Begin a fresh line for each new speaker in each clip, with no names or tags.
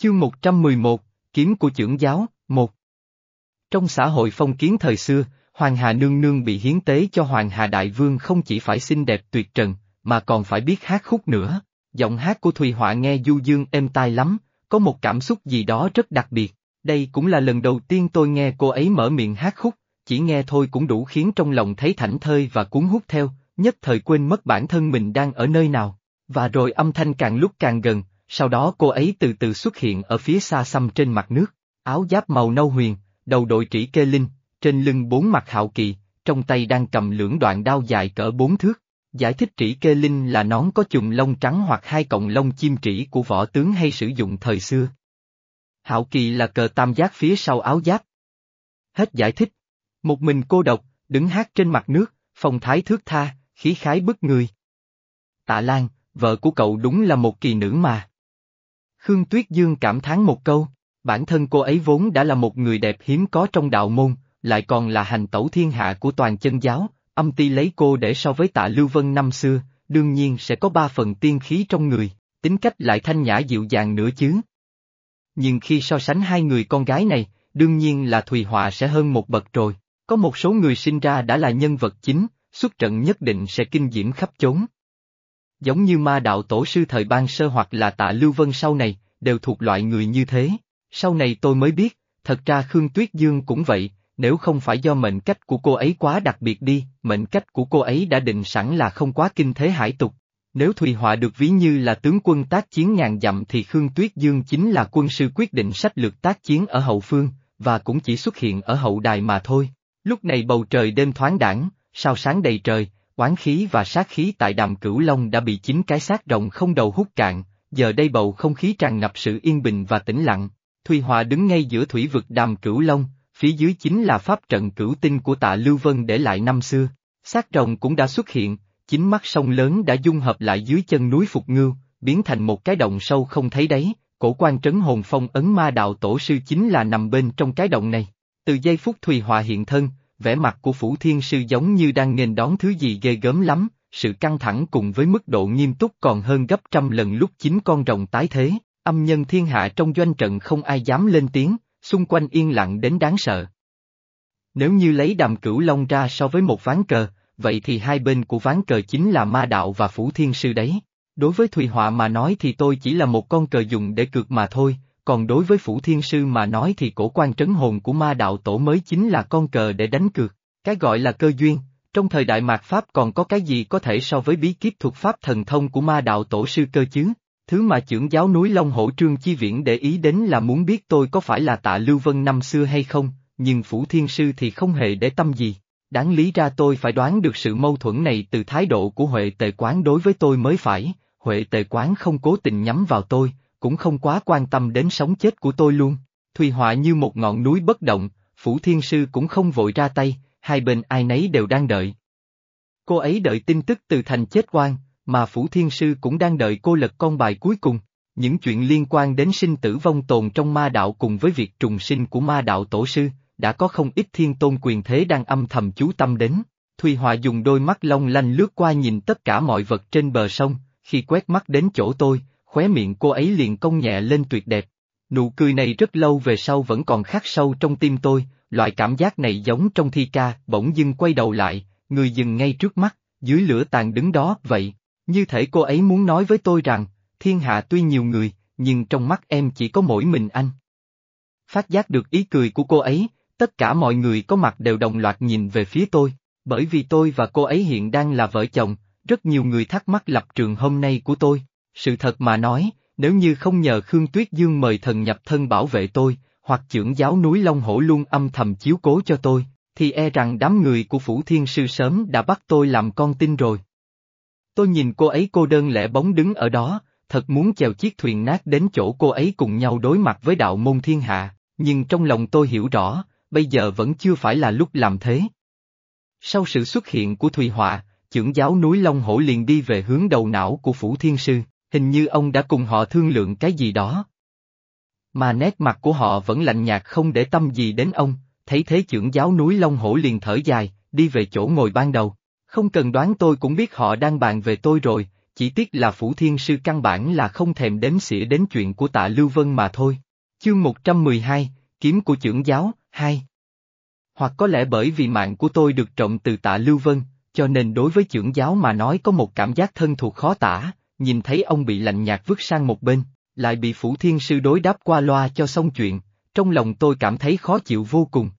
Chương 111, Kiếm của trưởng giáo, 1 Trong xã hội phong kiến thời xưa, Hoàng Hà Nương Nương bị hiến tế cho Hoàng Hà Đại Vương không chỉ phải xinh đẹp tuyệt trần, mà còn phải biết hát khúc nữa. Giọng hát của Thùy Họa nghe du dương êm tai lắm, có một cảm xúc gì đó rất đặc biệt. Đây cũng là lần đầu tiên tôi nghe cô ấy mở miệng hát khúc, chỉ nghe thôi cũng đủ khiến trong lòng thấy thảnh thơi và cuốn hút theo, nhất thời quên mất bản thân mình đang ở nơi nào. Và rồi âm thanh càng lúc càng gần, sau đó cô ấy từ từ xuất hiện ở phía xa xăm trên mặt nước, áo giáp màu nâu huyền, đầu đội trĩ kê linh, trên lưng bốn mặt hạo kỳ, trong tay đang cầm lưỡng đoạn đao dài cỡ bốn thước. Giải thích trĩ kê linh là nón có chùm lông trắng hoặc hai cọng lông chim trĩ của võ tướng hay sử dụng thời xưa. Hạo kỳ là cờ tam giác phía sau áo giáp. Hết giải thích. Một mình cô độc, đứng hát trên mặt nước, phong thái thước tha, khí khái bức người. Tạ Lan, vợ của cậu đúng là một kỳ nữ mà. Khương Tuyết Dương cảm thán một câu, bản thân cô ấy vốn đã là một người đẹp hiếm có trong đạo môn, lại còn là hành tẩu thiên hạ của toàn chân giáo, âm ti lấy cô để so với tạ Lưu Vân năm xưa, đương nhiên sẽ có ba phần tiên khí trong người, tính cách lại thanh nhã dịu dàng nữa chứ. Nhưng khi so sánh hai người con gái này, đương nhiên là Thùy Họa sẽ hơn một bậc rồi, có một số người sinh ra đã là nhân vật chính, xuất trận nhất định sẽ kinh diễm khắp chốn. Giống như ma đạo tổ sư thời ban sơ hoặc là tạ Lưu Vân sau này, đều thuộc loại người như thế. Sau này tôi mới biết, thật ra Khương Tuyết Dương cũng vậy, nếu không phải do mệnh cách của cô ấy quá đặc biệt đi, mệnh cách của cô ấy đã định sẵn là không quá kinh thế hải tục. Nếu Thùy Họa được ví như là tướng quân tác chiến ngàn dặm thì Khương Tuyết Dương chính là quân sư quyết định sách lược tác chiến ở hậu phương, và cũng chỉ xuất hiện ở hậu đài mà thôi. Lúc này bầu trời đêm thoáng đảng, sao sáng đầy trời, oán khí và sát khí tại đàm cửu long đã bị chính cái xác rồng không đầu hút cạn, giờ đây bầu không khí tràn ngập sự yên bình và tĩnh lặng. Thùy hòa đứng ngay giữa thủy vực đàm cửu long, phía dưới chính là pháp trận cửu tinh của tạ Lưu Vân để lại năm xưa. Xác rồng cũng đã xuất hiện, chính mắt sông lớn đã dung hợp lại dưới chân núi Phục Ngưu, biến thành một cái động sâu không thấy đấy. cổ quan trấn hồn phong ấn ma đạo tổ sư chính là nằm bên trong cái động này. Từ giây phút Thùy hòa hiện thân, vẻ mặt của Phủ Thiên Sư giống như đang nghênh đón thứ gì ghê gớm lắm, sự căng thẳng cùng với mức độ nghiêm túc còn hơn gấp trăm lần lúc chính con rồng tái thế, âm nhân thiên hạ trong doanh trận không ai dám lên tiếng, xung quanh yên lặng đến đáng sợ. Nếu như lấy đàm cửu long ra so với một ván cờ, vậy thì hai bên của ván cờ chính là ma đạo và phủ thiên sư đấy. Đối với Thùy Họa mà nói thì tôi chỉ là một con cờ dùng để cược mà thôi, còn đối với Phủ Thiên Sư mà nói thì cổ quan trấn hồn của ma đạo tổ mới chính là con cờ để đánh cược. Cái gọi là cơ duyên, trong thời đại mạt Pháp còn có cái gì có thể so với bí kíp thuật Pháp thần thông của ma đạo tổ sư cơ chứ? Thứ mà trưởng giáo núi Long Hổ Trương Chi Viễn để ý đến là muốn biết tôi có phải là tạ Lưu Vân năm xưa hay không, nhưng Phủ Thiên Sư thì không hề để tâm gì. Đáng lý ra tôi phải đoán được sự mâu thuẫn này từ thái độ của Huệ Tề Quán đối với tôi mới phải, Huệ Tề Quán không cố tình nhắm vào tôi, cũng không quá quan tâm đến sống chết của tôi luôn. Thùy Họa như một ngọn núi bất động, Phủ Thiên Sư cũng không vội ra tay, hai bên ai nấy đều đang đợi. Cô ấy đợi tin tức từ thành chết quan, mà Phủ Thiên Sư cũng đang đợi cô lật con bài cuối cùng. Những chuyện liên quan đến sinh tử vong tồn trong ma đạo cùng với việc trùng sinh của ma đạo tổ sư, đã có không ít thiên tôn quyền thế đang âm thầm chú tâm đến. Thùy Họa dùng đôi mắt long lanh lướt qua nhìn tất cả mọi vật trên bờ sông, khi quét mắt đến chỗ tôi, khóe miệng cô ấy liền cong nhẹ lên tuyệt đẹp. Nụ cười này rất lâu về sau vẫn còn khắc sâu trong tim tôi, loại cảm giác này giống trong thi ca, bỗng dưng quay đầu lại, người dừng ngay trước mắt, dưới lửa tàn đứng đó, vậy, như thể cô ấy muốn nói với tôi rằng, thiên hạ tuy nhiều người, nhưng trong mắt em chỉ có mỗi mình anh. Phát giác được ý cười của cô ấy, tất cả mọi người có mặt đều đồng loạt nhìn về phía tôi, bởi vì tôi và cô ấy hiện đang là vợ chồng, rất nhiều người thắc mắc lập trường hôm nay của tôi, sự thật mà nói, nếu như không nhờ Khương Tuyết Dương mời thần nhập thân bảo vệ tôi, hoặc trưởng giáo núi Long Hổ luôn âm thầm chiếu cố cho tôi, thì e rằng đám người của Phủ Thiên Sư sớm đã bắt tôi làm con tin rồi. Tôi nhìn cô ấy cô đơn lẻ bóng đứng ở đó, thật muốn chèo chiếc thuyền nát đến chỗ cô ấy cùng nhau đối mặt với đạo môn thiên hạ, nhưng trong lòng tôi hiểu rõ, bây giờ vẫn chưa phải là lúc làm thế. Sau sự xuất hiện của Thùy Họa, trưởng giáo núi Long Hổ liền đi về hướng đầu não của Phủ Thiên Sư hình như ông đã cùng họ thương lượng cái gì đó. Mà nét mặt của họ vẫn lạnh nhạt không để tâm gì đến ông, thấy thế trưởng giáo núi Long Hổ liền thở dài, đi về chỗ ngồi ban đầu. Không cần đoán tôi cũng biết họ đang bàn về tôi rồi, chỉ tiếc là Phủ Thiên Sư căn bản là không thèm đếm xỉa đến chuyện của tạ Lưu Vân mà thôi. Chương 112, Kiếm của trưởng giáo, 2 Hoặc có lẽ bởi vì mạng của tôi được trộm từ tạ Lưu Vân, cho nên đối với trưởng giáo mà nói có một cảm giác thân thuộc khó tả, nhìn thấy ông bị lạnh nhạt vứt sang một bên, lại bị Phủ Thiên Sư đối đáp qua loa cho xong chuyện, trong lòng tôi cảm thấy khó chịu vô cùng.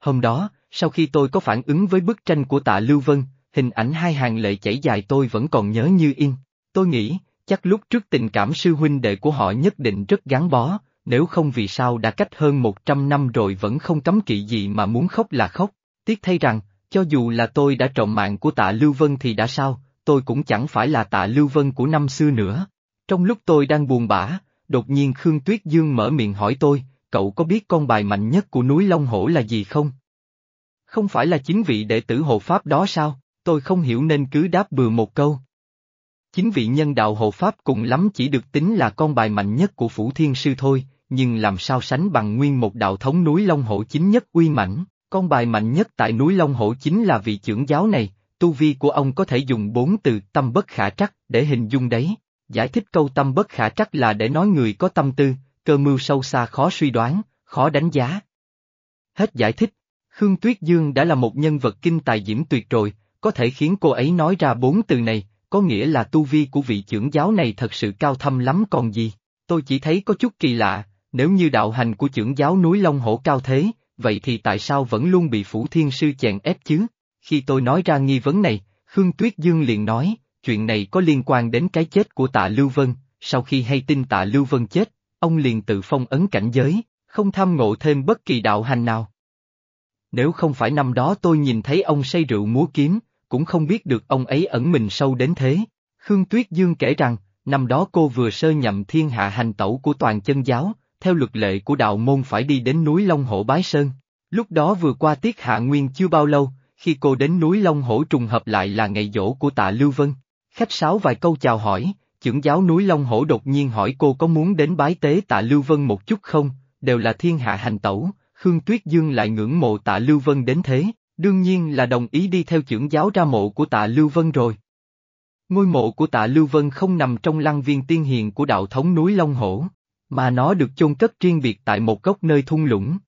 Hôm đó, sau khi tôi có phản ứng với bức tranh của tạ Lưu Vân, hình ảnh hai hàng lệ chảy dài tôi vẫn còn nhớ như in. Tôi nghĩ, chắc lúc trước tình cảm sư huynh đệ của họ nhất định rất gắn bó, nếu không vì sao đã cách hơn một trăm năm rồi vẫn không cấm kỵ gì mà muốn khóc là khóc. Tiếc thay rằng, cho dù là tôi đã trộm mạng của tạ Lưu Vân thì đã sao, tôi cũng chẳng phải là tạ Lưu Vân của năm xưa nữa. Trong lúc tôi đang buồn bã, đột nhiên Khương Tuyết Dương mở miệng hỏi tôi, cậu có biết con bài mạnh nhất của núi Long Hổ là gì không? Không phải là chính vị đệ tử hộ pháp đó sao, tôi không hiểu nên cứ đáp bừa một câu. Chính vị nhân đạo hộ pháp cùng lắm chỉ được tính là con bài mạnh nhất của Phủ Thiên Sư thôi, nhưng làm sao sánh bằng nguyên một đạo thống núi Long Hổ chính nhất uy mãnh, con bài mạnh nhất tại núi Long Hổ chính là vị trưởng giáo này, tu vi của ông có thể dùng bốn từ tâm bất khả trắc để hình dung đấy. Giải thích câu tâm bất khả trắc là để nói người có tâm tư, cơ mưu sâu xa khó suy đoán, khó đánh giá. Hết giải thích, Khương Tuyết Dương đã là một nhân vật kinh tài diễm tuyệt rồi, có thể khiến cô ấy nói ra bốn từ này, có nghĩa là tu vi của vị trưởng giáo này thật sự cao thâm lắm còn gì. Tôi chỉ thấy có chút kỳ lạ, nếu như đạo hành của trưởng giáo núi Long Hổ cao thế, vậy thì tại sao vẫn luôn bị Phủ Thiên Sư chèn ép chứ? Khi tôi nói ra nghi vấn này, Khương Tuyết Dương liền nói, chuyện này có liên quan đến cái chết của tạ Lưu Vân, sau khi hay tin tạ Lưu Vân chết, ông liền tự phong ấn cảnh giới, không tham ngộ thêm bất kỳ đạo hành nào. Nếu không phải năm đó tôi nhìn thấy ông say rượu múa kiếm, cũng không biết được ông ấy ẩn mình sâu đến thế. Khương Tuyết Dương kể rằng, năm đó cô vừa sơ nhậm thiên hạ hành tẩu của toàn chân giáo, theo luật lệ của đạo môn phải đi đến núi Long Hổ Bái Sơn. Lúc đó vừa qua tiết hạ nguyên chưa bao lâu, khi cô đến núi Long Hổ trùng hợp lại là ngày dỗ của tạ Lưu Vân. Khách sáo vài câu chào hỏi, trưởng giáo núi Long Hổ đột nhiên hỏi cô có muốn đến bái tế tạ Lưu Vân một chút không, đều là thiên hạ hành tẩu, Khương Tuyết Dương lại ngưỡng mộ tạ Lưu Vân đến thế, đương nhiên là đồng ý đi theo trưởng giáo ra mộ của tạ Lưu Vân rồi. Ngôi mộ của tạ Lưu Vân không nằm trong lăng viên tiên hiền của đạo thống núi Long Hổ, mà nó được chôn cất riêng biệt tại một góc nơi thung lũng.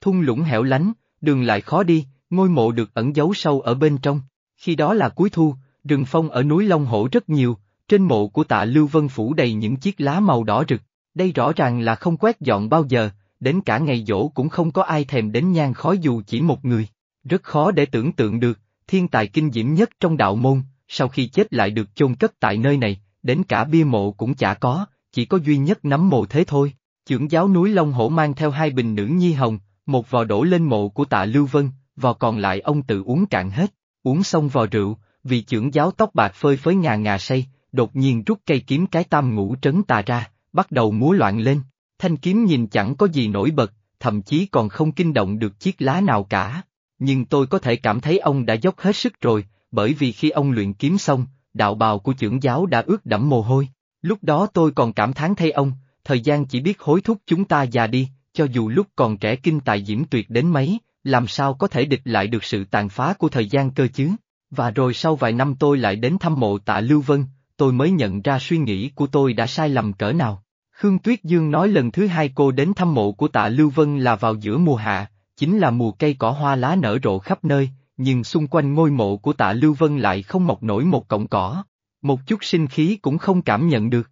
Thung lũng hẻo lánh, đường lại khó đi, ngôi mộ được ẩn giấu sâu ở bên trong, khi đó là cuối thu, rừng phong ở núi Long Hổ rất nhiều, trên mộ của tạ Lưu Vân phủ đầy những chiếc lá màu đỏ rực, đây rõ ràng là không quét dọn bao giờ, đến cả ngày dỗ cũng không có ai thèm đến nhang khói dù chỉ một người. Rất khó để tưởng tượng được, thiên tài kinh diễm nhất trong đạo môn, sau khi chết lại được chôn cất tại nơi này, đến cả bia mộ cũng chả có, chỉ có duy nhất nắm mộ thế thôi. Chưởng giáo núi Long Hổ mang theo hai bình nữ nhi hồng, một vò đổ lên mộ của tạ Lưu Vân, vò còn lại ông tự uống cạn hết, uống xong vò rượu, vị trưởng giáo tóc bạc phơi phới ngà ngà say, đột nhiên rút cây kiếm cái tam ngũ trấn tà ra, bắt đầu múa loạn lên, thanh kiếm nhìn chẳng có gì nổi bật, thậm chí còn không kinh động được chiếc lá nào cả. Nhưng tôi có thể cảm thấy ông đã dốc hết sức rồi, bởi vì khi ông luyện kiếm xong, đạo bào của trưởng giáo đã ướt đẫm mồ hôi. Lúc đó tôi còn cảm thán thay ông, thời gian chỉ biết hối thúc chúng ta già đi, cho dù lúc còn trẻ kinh tài diễm tuyệt đến mấy, làm sao có thể địch lại được sự tàn phá của thời gian cơ chứ. Và rồi sau vài năm tôi lại đến thăm mộ tạ Lưu Vân, tôi mới nhận ra suy nghĩ của tôi đã sai lầm cỡ nào. Khương Tuyết Dương nói lần thứ hai cô đến thăm mộ của tạ Lưu Vân là vào giữa mùa hạ, chính là mùa cây cỏ hoa lá nở rộ khắp nơi, nhưng xung quanh ngôi mộ của tạ Lưu Vân lại không mọc nổi một cọng cỏ, một chút sinh khí cũng không cảm nhận được.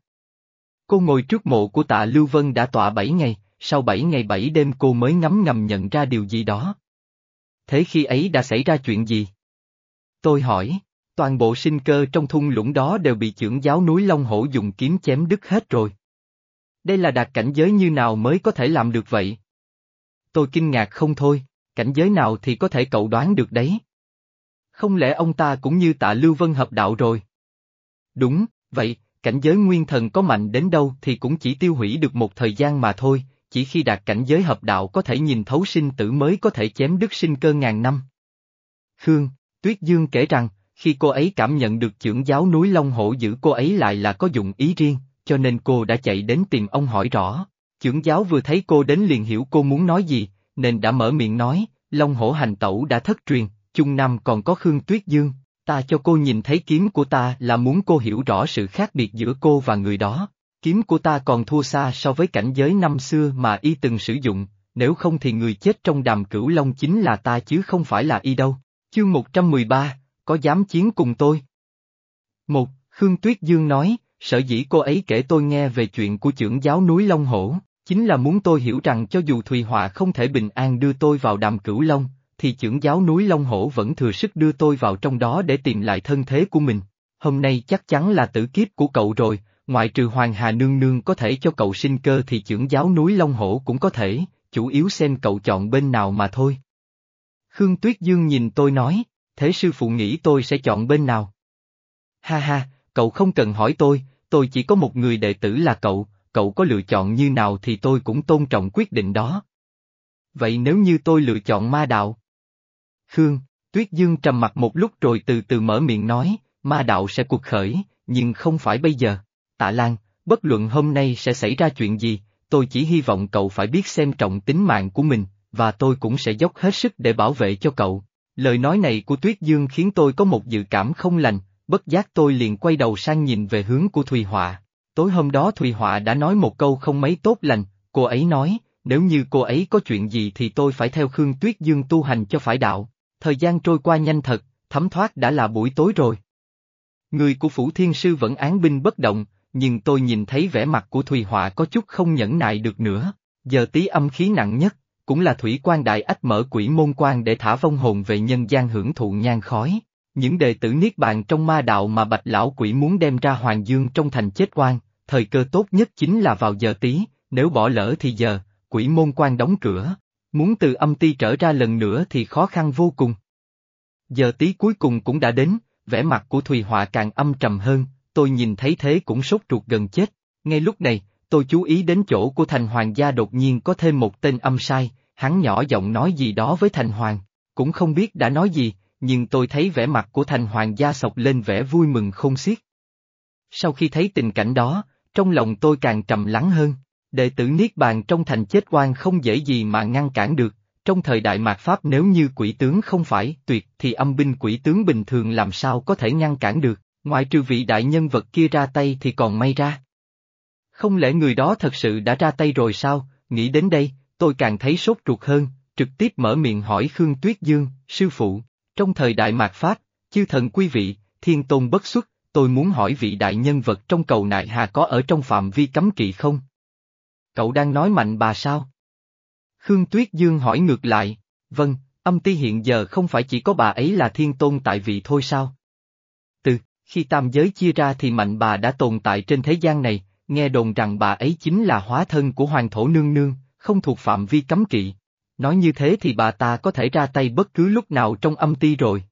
Cô ngồi trước mộ của tạ Lưu Vân đã tọa bảy ngày, sau bảy ngày bảy đêm cô mới ngấm ngầm nhận ra điều gì đó. Thế khi ấy đã xảy ra chuyện gì? Tôi hỏi, toàn bộ sinh cơ trong thung lũng đó đều bị trưởng giáo núi Long Hổ dùng kiếm chém đứt hết rồi. Đây là đạt cảnh giới như nào mới có thể làm được vậy? Tôi kinh ngạc không thôi, cảnh giới nào thì có thể cậu đoán được đấy. Không lẽ ông ta cũng như tạ Lưu Vân hợp đạo rồi? Đúng, vậy, cảnh giới nguyên thần có mạnh đến đâu thì cũng chỉ tiêu hủy được một thời gian mà thôi, chỉ khi đạt cảnh giới hợp đạo có thể nhìn thấu sinh tử mới có thể chém đứt sinh cơ ngàn năm. Khương, Tuyết Dương kể rằng, khi cô ấy cảm nhận được trưởng giáo núi Long Hổ giữ cô ấy lại là có dụng ý riêng, cho nên cô đã chạy đến tìm ông hỏi rõ. Trưởng giáo vừa thấy cô đến liền hiểu cô muốn nói gì, nên đã mở miệng nói, Long Hổ hành tẩu đã thất truyền, Trung Nam còn có Khương Tuyết Dương, Ta cho cô nhìn thấy kiếm của ta là muốn cô hiểu rõ sự khác biệt giữa cô và người đó. Kiếm của ta còn thua xa so với cảnh giới năm xưa mà y từng sử dụng, nếu không thì người chết trong đàm cửu long chính là ta chứ không phải là y đâu. Chương 113, có dám chiến cùng tôi? Một, Khương Tuyết Dương nói, sở dĩ cô ấy kể tôi nghe về chuyện của trưởng giáo núi Long Hổ, chính là muốn tôi hiểu rằng cho dù Thùy Họa không thể bình an đưa tôi vào đàm cửu Long, thì trưởng giáo núi Long Hổ vẫn thừa sức đưa tôi vào trong đó để tìm lại thân thế của mình. Hôm nay chắc chắn là tử kiếp của cậu rồi, ngoại trừ Hoàng Hà Nương Nương có thể cho cậu sinh cơ thì trưởng giáo núi Long Hổ cũng có thể, chủ yếu xem cậu chọn bên nào mà thôi. Khương Tuyết Dương nhìn tôi nói, thế sư phụ nghĩ tôi sẽ chọn bên nào? Ha ha, cậu không cần hỏi tôi, tôi chỉ có một người đệ tử là cậu, cậu có lựa chọn như nào thì tôi cũng tôn trọng quyết định đó. Vậy nếu như tôi lựa chọn ma đạo? Khương, Tuyết Dương trầm mặt một lúc rồi từ từ mở miệng nói, ma đạo sẽ cuộc khởi, nhưng không phải bây giờ. Tạ Lan, bất luận hôm nay sẽ xảy ra chuyện gì, tôi chỉ hy vọng cậu phải biết xem trọng tính mạng của mình, và tôi cũng sẽ dốc hết sức để bảo vệ cho cậu. Lời nói này của Tuyết Dương khiến tôi có một dự cảm không lành, bất giác tôi liền quay đầu sang nhìn về hướng của Thùy Họa. Tối hôm đó Thùy Họa đã nói một câu không mấy tốt lành, cô ấy nói, nếu như cô ấy có chuyện gì thì tôi phải theo Khương Tuyết Dương tu hành cho phải đạo. Thời gian trôi qua nhanh thật, thấm thoát đã là buổi tối rồi. Người của Phủ Thiên Sư vẫn án binh bất động, nhưng tôi nhìn thấy vẻ mặt của Thùy Họa có chút không nhẫn nại được nữa. Giờ tí âm khí nặng nhất, cũng là Thủy quan Đại Ách mở quỷ môn quan để thả vong hồn về nhân gian hưởng thụ nhan khói. Những đệ tử Niết Bàn trong ma đạo mà bạch lão quỷ muốn đem ra Hoàng Dương trong thành chết quan, thời cơ tốt nhất chính là vào giờ tí, nếu bỏ lỡ thì giờ, quỷ môn quan đóng cửa, muốn từ âm ti trở ra lần nữa thì khó khăn vô cùng. Giờ tí cuối cùng cũng đã đến, vẻ mặt của Thùy Họa càng âm trầm hơn, tôi nhìn thấy thế cũng sốt ruột gần chết. Ngay lúc này, tôi chú ý đến chỗ của Thành Hoàng gia đột nhiên có thêm một tên âm sai, hắn nhỏ giọng nói gì đó với Thành Hoàng, cũng không biết đã nói gì, nhưng tôi thấy vẻ mặt của Thành Hoàng gia sọc lên vẻ vui mừng không xiết. Sau khi thấy tình cảnh đó, trong lòng tôi càng trầm lắng hơn, đệ tử Niết Bàn trong thành chết quan không dễ gì mà ngăn cản được, trong thời đại mạt Pháp nếu như quỷ tướng không phải tuyệt thì âm binh quỷ tướng bình thường làm sao có thể ngăn cản được, ngoại trừ vị đại nhân vật kia ra tay thì còn may ra. Không lẽ người đó thật sự đã ra tay rồi sao, nghĩ đến đây, tôi càng thấy sốt ruột hơn, trực tiếp mở miệng hỏi Khương Tuyết Dương, sư phụ, trong thời đại mạt Pháp, chư thần quý vị, thiên tôn bất xuất, tôi muốn hỏi vị đại nhân vật trong cầu nại hà có ở trong phạm vi cấm kỵ không? Cậu đang nói mạnh bà sao? Khương Tuyết Dương hỏi ngược lại, vâng, âm ti hiện giờ không phải chỉ có bà ấy là thiên tôn tại vị thôi sao? Khi tam giới chia ra thì mạnh bà đã tồn tại trên thế gian này, nghe đồn rằng bà ấy chính là hóa thân của hoàng thổ nương nương, không thuộc phạm vi cấm kỵ. Nói như thế thì bà ta có thể ra tay bất cứ lúc nào trong âm ti rồi.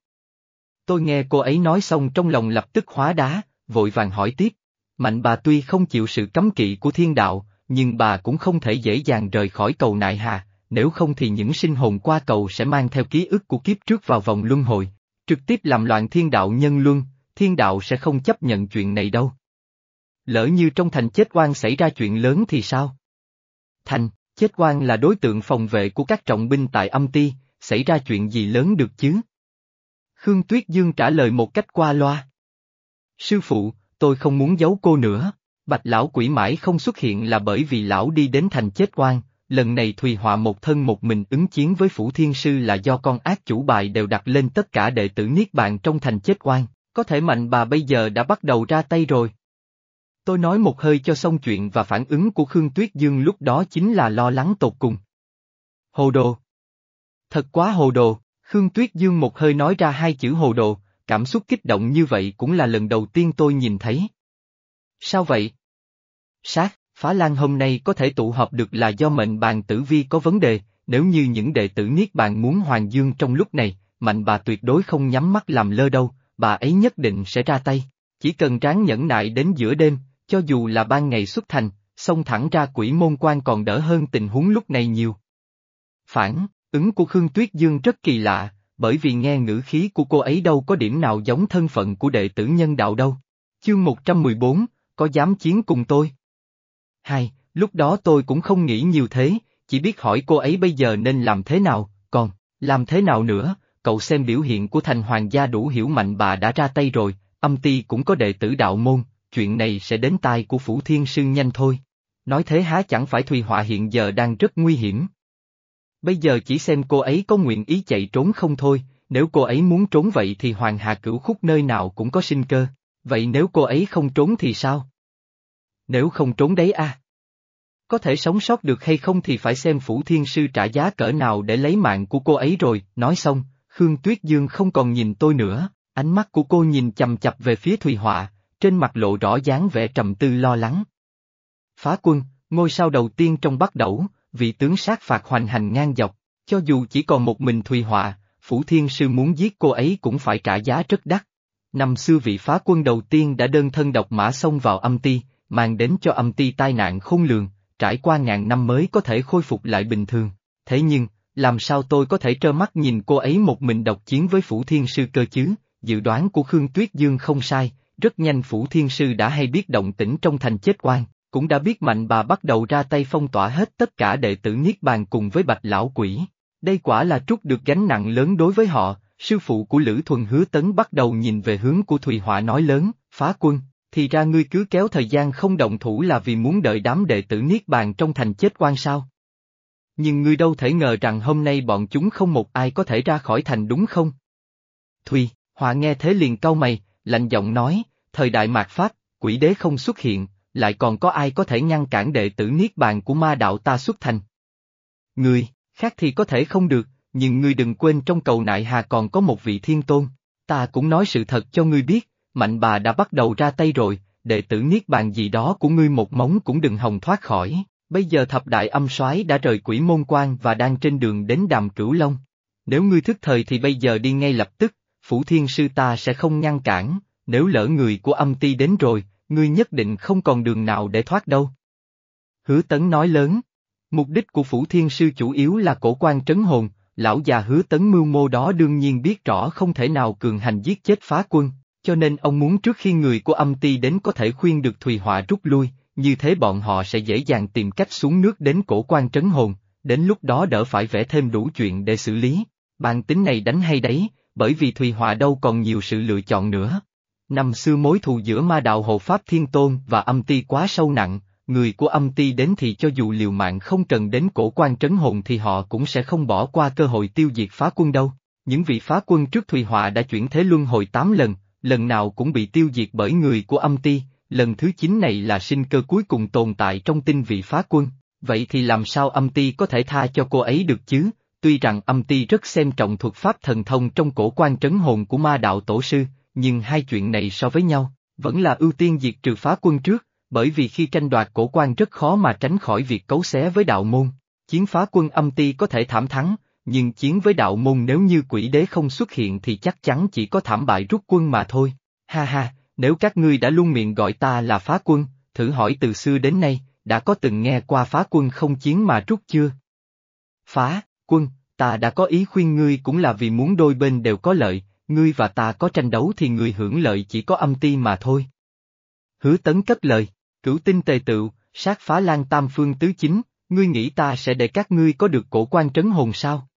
Tôi nghe cô ấy nói xong trong lòng lập tức hóa đá, vội vàng hỏi tiếp. Mạnh bà tuy không chịu sự cấm kỵ của thiên đạo, nhưng bà cũng không thể dễ dàng rời khỏi cầu nại hà, nếu không thì những sinh hồn qua cầu sẽ mang theo ký ức của kiếp trước vào vòng luân hồi, trực tiếp làm loạn thiên đạo nhân luân, thiên đạo sẽ không chấp nhận chuyện này đâu. Lỡ như trong thành chết quan xảy ra chuyện lớn thì sao? Thành, chết quan là đối tượng phòng vệ của các trọng binh tại âm ti, xảy ra chuyện gì lớn được chứ? Khương Tuyết Dương trả lời một cách qua loa. Sư phụ, tôi không muốn giấu cô nữa. Bạch lão quỷ mãi không xuất hiện là bởi vì lão đi đến thành chết quan, lần này Thùy Họa một thân một mình ứng chiến với Phủ Thiên Sư là do con ác chủ bài đều đặt lên tất cả đệ tử Niết Bàn trong thành chết quan, có thể mạnh bà bây giờ đã bắt đầu ra tay rồi. Tôi nói một hơi cho xong chuyện và phản ứng của Khương Tuyết Dương lúc đó chính là lo lắng tột cùng. Hồ đồ. Thật quá hồ đồ, Khương Tuyết Dương một hơi nói ra hai chữ hồ đồ, cảm xúc kích động như vậy cũng là lần đầu tiên tôi nhìn thấy. Sao vậy? Sát, phá lan hôm nay có thể tụ họp được là do mệnh bàn tử vi có vấn đề, nếu như những đệ tử Niết Bàn muốn Hoàng Dương trong lúc này, mạnh bà tuyệt đối không nhắm mắt làm lơ đâu, bà ấy nhất định sẽ ra tay. Chỉ cần ráng nhẫn nại đến giữa đêm, cho dù là ban ngày xuất thành, xông thẳng ra quỷ môn quan còn đỡ hơn tình huống lúc này nhiều. Phản, ứng của Khương Tuyết Dương rất kỳ lạ, bởi vì nghe ngữ khí của cô ấy đâu có điểm nào giống thân phận của đệ tử nhân đạo đâu. Chương 114, có dám chiến cùng tôi? Hai, lúc đó tôi cũng không nghĩ nhiều thế, chỉ biết hỏi cô ấy bây giờ nên làm thế nào, còn, làm thế nào nữa, cậu xem biểu hiện của thành hoàng gia đủ hiểu mạnh bà đã ra tay rồi, âm ti cũng có đệ tử đạo môn, chuyện này sẽ đến tai của Phủ Thiên Sư nhanh thôi. Nói thế há chẳng phải Thùy Họa hiện giờ đang rất nguy hiểm. Bây giờ chỉ xem cô ấy có nguyện ý chạy trốn không thôi, nếu cô ấy muốn trốn vậy thì Hoàng Hà Cửu Khúc nơi nào cũng có sinh cơ, vậy nếu cô ấy không trốn thì sao? Nếu không trốn đấy à? Có thể sống sót được hay không thì phải xem Phủ Thiên Sư trả giá cỡ nào để lấy mạng của cô ấy rồi, nói xong, Khương Tuyết Dương không còn nhìn tôi nữa, ánh mắt của cô nhìn chầm chập về phía Thùy Họa, trên mặt lộ rõ dáng vẻ trầm tư lo lắng. Phá quân, ngôi sao đầu tiên trong bắt Đẩu, vị tướng sát phạt hoành hành ngang dọc, cho dù chỉ còn một mình Thùy Họa, Phủ Thiên Sư muốn giết cô ấy cũng phải trả giá rất đắt. Năm xưa vị phá quân đầu tiên đã đơn thân độc mã xông vào âm ti, mang đến cho âm ti tai nạn khôn lường, trải qua ngàn năm mới có thể khôi phục lại bình thường. Thế nhưng, làm sao tôi có thể trơ mắt nhìn cô ấy một mình độc chiến với Phủ Thiên Sư cơ chứ, dự đoán của Khương Tuyết Dương không sai, rất nhanh Phủ Thiên Sư đã hay biết động tĩnh trong thành chết quan, cũng đã biết mạnh bà bắt đầu ra tay phong tỏa hết tất cả đệ tử Niết Bàn cùng với bạch lão quỷ. Đây quả là trút được gánh nặng lớn đối với họ, sư phụ của Lữ Thuần Hứa Tấn bắt đầu nhìn về hướng của Thùy Họa nói lớn, phá quân, thì ra ngươi cứ kéo thời gian không động thủ là vì muốn đợi đám đệ tử Niết Bàn trong thành chết quan sao? Nhưng ngươi đâu thể ngờ rằng hôm nay bọn chúng không một ai có thể ra khỏi thành đúng không? Thùy, Họa nghe thế liền cau mày, lạnh giọng nói, thời đại mạt Pháp, quỷ đế không xuất hiện, lại còn có ai có thể ngăn cản đệ tử Niết Bàn của ma đạo ta xuất thành? Ngươi, khác thì có thể không được, nhưng ngươi đừng quên trong cầu nại hà còn có một vị thiên tôn, ta cũng nói sự thật cho ngươi biết, mạnh bà đã bắt đầu ra tay rồi, đệ tử Niết Bàn gì đó của ngươi một móng cũng đừng hòng thoát khỏi. Bây giờ thập đại âm soái đã rời quỷ môn quan và đang trên đường đến đàm cửu long. Nếu ngươi thức thời thì bây giờ đi ngay lập tức, phủ thiên sư ta sẽ không ngăn cản, nếu lỡ người của âm ti đến rồi, ngươi nhất định không còn đường nào để thoát đâu. Hứa tấn nói lớn, mục đích của phủ thiên sư chủ yếu là cổ quan trấn hồn, lão già hứa tấn mưu mô đó đương nhiên biết rõ không thể nào cường hành giết chết phá quân, cho nên ông muốn trước khi người của âm ti đến có thể khuyên được Thùy Họa rút lui, như thế bọn họ sẽ dễ dàng tìm cách xuống nước đến cổ quan trấn hồn, đến lúc đó đỡ phải vẽ thêm đủ chuyện để xử lý. Bàn tính này đánh hay đấy, bởi vì Thùy Họa đâu còn nhiều sự lựa chọn nữa. Năm xưa mối thù giữa ma đạo hộ Pháp Thiên Tôn và âm ti quá sâu nặng, người của âm ti đến thì cho dù liều mạng không cần đến cổ quan trấn hồn thì họ cũng sẽ không bỏ qua cơ hội tiêu diệt phá quân đâu. Những vị phá quân trước Thùy Họa đã chuyển thế luân hồi 8 lần, lần nào cũng bị tiêu diệt bởi người của âm ti, lần thứ 9 này là sinh cơ cuối cùng tồn tại trong tinh vị phá quân, vậy thì làm sao âm ti có thể tha cho cô ấy được chứ? Tuy rằng âm ti rất xem trọng thuật pháp thần thông trong cổ quan trấn hồn của ma đạo tổ sư, nhưng hai chuyện này so với nhau, vẫn là ưu tiên diệt trừ phá quân trước, bởi vì khi tranh đoạt cổ quan rất khó mà tránh khỏi việc cấu xé với đạo môn. Chiến phá quân âm ti có thể thảm thắng, nhưng chiến với đạo môn nếu như quỷ đế không xuất hiện thì chắc chắn chỉ có thảm bại rút quân mà thôi. Ha ha, nếu các ngươi đã luôn miệng gọi ta là phá quân, thử hỏi từ xưa đến nay, đã có từng nghe qua phá quân không chiến mà rút chưa? Phá, quân, ta đã có ý khuyên ngươi cũng là vì muốn đôi bên đều có lợi, ngươi và ta có tranh đấu thì người hưởng lợi chỉ có âm ti mà thôi. Hứa tấn cất lời, cửu tinh tề tựu, sát phá lan tam phương tứ chính, ngươi nghĩ ta sẽ để các ngươi có được cổ quan trấn hồn sao?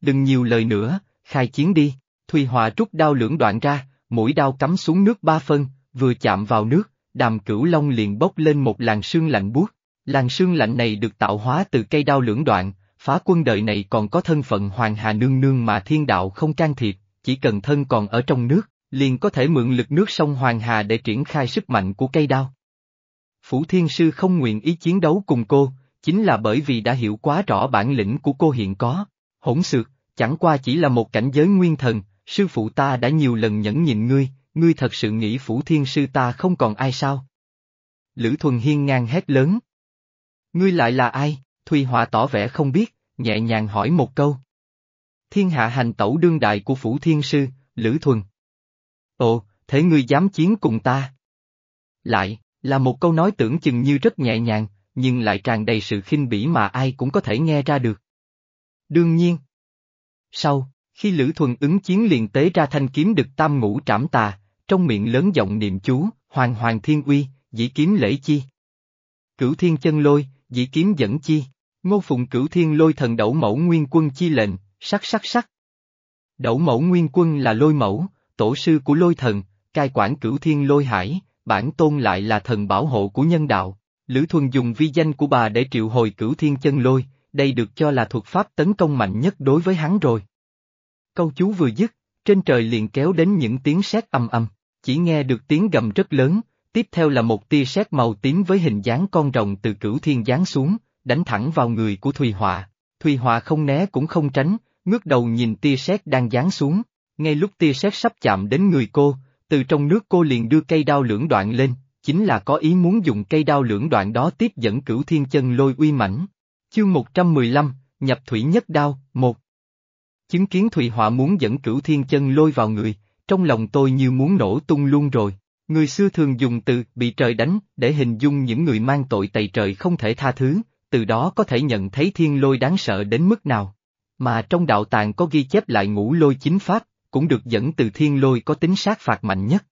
Đừng nhiều lời nữa, khai chiến đi, Thùy Họa rút đao lưỡng đoạn ra, mũi đao cắm xuống nước ba phân, vừa chạm vào nước, đàm cửu long liền bốc lên một làn sương lạnh buốt. Làn sương lạnh này được tạo hóa từ cây đao lưỡng đoạn, phá quân đời này còn có thân phận hoàng hà nương nương mà thiên đạo không can thiệp, chỉ cần thân còn ở trong nước, liền có thể mượn lực nước sông Hoàng Hà để triển khai sức mạnh của cây đao. Phủ Thiên Sư không nguyện ý chiến đấu cùng cô, chính là bởi vì đã hiểu quá rõ bản lĩnh của cô hiện có. Hỗn xược, chẳng qua chỉ là một cảnh giới nguyên thần, sư phụ ta đã nhiều lần nhẫn nhịn ngươi, ngươi thật sự nghĩ Phủ Thiên Sư ta không còn ai sao? Lữ Thuần Hiên ngang hét lớn. Ngươi lại là ai? Thùy Họa tỏ vẻ không biết, nhẹ nhàng hỏi một câu. Thiên hạ hành tẩu đương đại của Phủ Thiên Sư, Lữ Thuần. Ồ, thế ngươi dám chiến cùng ta? Lại, là một câu nói tưởng chừng như rất nhẹ nhàng, nhưng lại tràn đầy sự khinh bỉ mà ai cũng có thể nghe ra được. Đương nhiên. Sau, khi Lữ Thuần ứng chiến liền tế ra thanh kiếm được tam ngũ trảm tà, trong miệng lớn giọng niệm chú, hoàng hoàng thiên uy, dĩ kiếm lễ chi. Cửu thiên chân lôi, dĩ kiếm dẫn chi, ngô phụng cửu thiên lôi thần đẩu mẫu nguyên quân chi lệnh, sắc sắc sắc. Đẩu mẫu nguyên quân là lôi mẫu, tổ sư của lôi thần, cai quản cửu thiên lôi hải, bản tôn lại là thần bảo hộ của nhân đạo. Lữ Thuần dùng vi danh của bà để triệu hồi cửu thiên chân lôi, đây được cho là thuật pháp tấn công mạnh nhất đối với hắn rồi. Câu chú vừa dứt, trên trời liền kéo đến những tiếng sét âm âm, chỉ nghe được tiếng gầm rất lớn, tiếp theo là một tia sét màu tím với hình dáng con rồng từ cửu thiên giáng xuống, đánh thẳng vào người của Thùy Họa. Thùy Họa không né cũng không tránh, ngước đầu nhìn tia sét đang giáng xuống, ngay lúc tia sét sắp chạm đến người cô, từ trong nước cô liền đưa cây đao lưỡng đoạn lên, chính là có ý muốn dùng cây đao lưỡng đoạn đó tiếp dẫn cửu thiên chân lôi uy mãnh. Chương 115, Nhập Thủy Nhất Đao, 1 Chứng kiến Thụy Họa muốn dẫn cửu thiên chân lôi vào người, trong lòng tôi như muốn nổ tung luôn rồi. Người xưa thường dùng từ bị trời đánh để hình dung những người mang tội tày trời không thể tha thứ, từ đó có thể nhận thấy thiên lôi đáng sợ đến mức nào. Mà trong đạo tàng có ghi chép lại ngũ lôi chính pháp, cũng được dẫn từ thiên lôi có tính sát phạt mạnh nhất.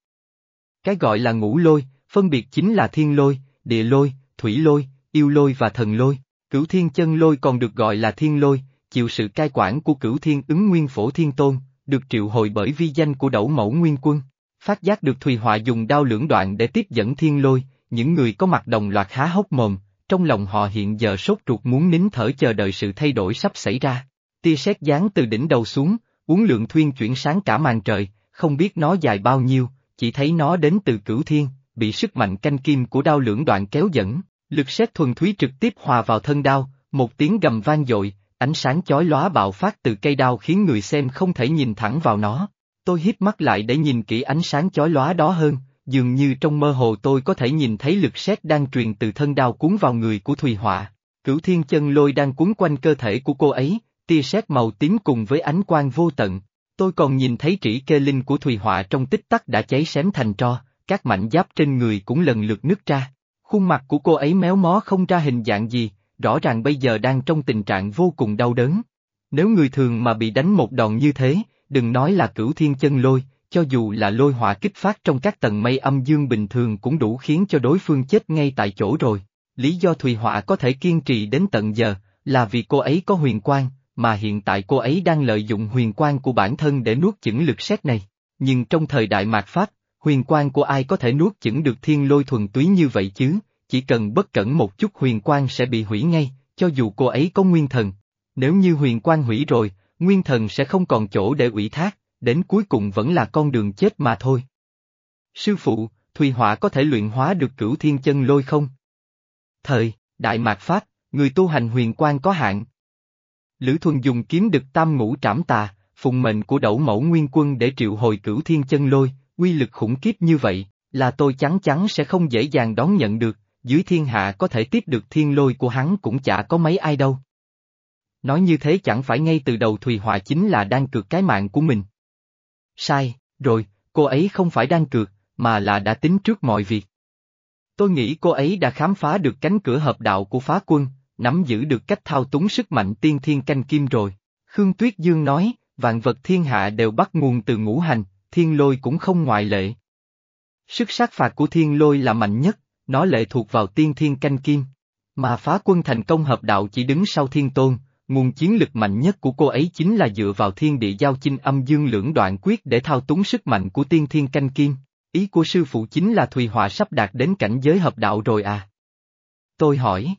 Cái gọi là ngũ lôi, phân biệt chính là thiên lôi, địa lôi, thủy lôi, yêu lôi và thần lôi. Cửu thiên chân lôi còn được gọi là thiên lôi, chịu sự cai quản của cửu thiên ứng nguyên phổ thiên tôn, được triệu hồi bởi vi danh của đẩu mẫu nguyên quân. Phát giác được Thùy Họa dùng đao lưỡng đoạn để tiếp dẫn thiên lôi, những người có mặt đồng loạt há hốc mồm, trong lòng họ hiện giờ sốt ruột muốn nín thở chờ đợi sự thay đổi sắp xảy ra. Tia sét giáng từ đỉnh đầu xuống, uốn lượng thuyên chuyển sáng cả màn trời, không biết nó dài bao nhiêu, chỉ thấy nó đến từ cửu thiên, bị sức mạnh canh kim của đao lưỡng đoạn kéo dẫn, lực sét thuần thúy trực tiếp hòa vào thân đao, một tiếng gầm vang dội, ánh sáng chói lóa bạo phát từ cây đao khiến người xem không thể nhìn thẳng vào nó. Tôi hiếp mắt lại để nhìn kỹ ánh sáng chói lóa đó hơn, dường như trong mơ hồ tôi có thể nhìn thấy lực sét đang truyền từ thân đao cuốn vào người của Thùy Họa. Cửu thiên chân lôi đang cuốn quanh cơ thể của cô ấy, tia sét màu tím cùng với ánh quang vô tận. Tôi còn nhìn thấy trĩ kê linh của Thùy Họa trong tích tắc đã cháy xém thành tro, các mảnh giáp trên người cũng lần lượt nứt ra. Khuôn mặt của cô ấy méo mó không ra hình dạng gì, rõ ràng bây giờ đang trong tình trạng vô cùng đau đớn. Nếu người thường mà bị đánh một đòn như thế, đừng nói là cửu thiên chân lôi, cho dù là lôi hỏa kích phát trong các tầng mây âm dương bình thường cũng đủ khiến cho đối phương chết ngay tại chỗ rồi. Lý do Thùy Họa có thể kiên trì đến tận giờ, là vì cô ấy có huyền quang, mà hiện tại cô ấy đang lợi dụng huyền quang của bản thân để nuốt chửng lực xét này. Nhưng trong thời đại mạt Pháp, huyền quang của ai có thể nuốt chửng được thiên lôi thuần túy như vậy chứ, chỉ cần bất cẩn một chút huyền quang sẽ bị hủy ngay, cho dù cô ấy có nguyên thần. Nếu như huyền quang hủy rồi, nguyên thần sẽ không còn chỗ để ủy thác, đến cuối cùng vẫn là con đường chết mà thôi. Sư phụ, Thùy Họa có thể luyện hóa được cửu thiên chân lôi không? Thời, Đại Mạc Pháp, người tu hành huyền quang có hạn. Lữ Thuần dùng kiếm được tam ngũ trảm tà, phùng mệnh của đẩu mẫu nguyên quân để triệu hồi cửu thiên chân lôi, uy lực khủng khiếp như vậy, là tôi chắn chắn sẽ không dễ dàng đón nhận được, dưới thiên hạ có thể tiếp được thiên lôi của hắn cũng chả có mấy ai đâu. Nói như thế chẳng phải ngay từ đầu Thùy Họa chính là đang cược cái mạng của mình. Sai, rồi, cô ấy không phải đang cược, mà là đã tính trước mọi việc. Tôi nghĩ cô ấy đã khám phá được cánh cửa hợp đạo của phá quân, nắm giữ được cách thao túng sức mạnh tiên thiên canh kim rồi. Khương Tuyết Dương nói, vạn vật thiên hạ đều bắt nguồn từ ngũ hành, thiên lôi cũng không ngoại lệ. Sức sát phạt của thiên lôi là mạnh nhất, nó lệ thuộc vào tiên thiên canh kim. Mà phá quân thành công hợp đạo chỉ đứng sau thiên tôn, nguồn chiến lực mạnh nhất của cô ấy chính là dựa vào thiên địa giao chinh âm dương lưỡng đoạn quyết để thao túng sức mạnh của tiên thiên canh kim. Ý của sư phụ chính là Thùy Họa sắp đạt đến cảnh giới hợp đạo rồi à? Tôi hỏi.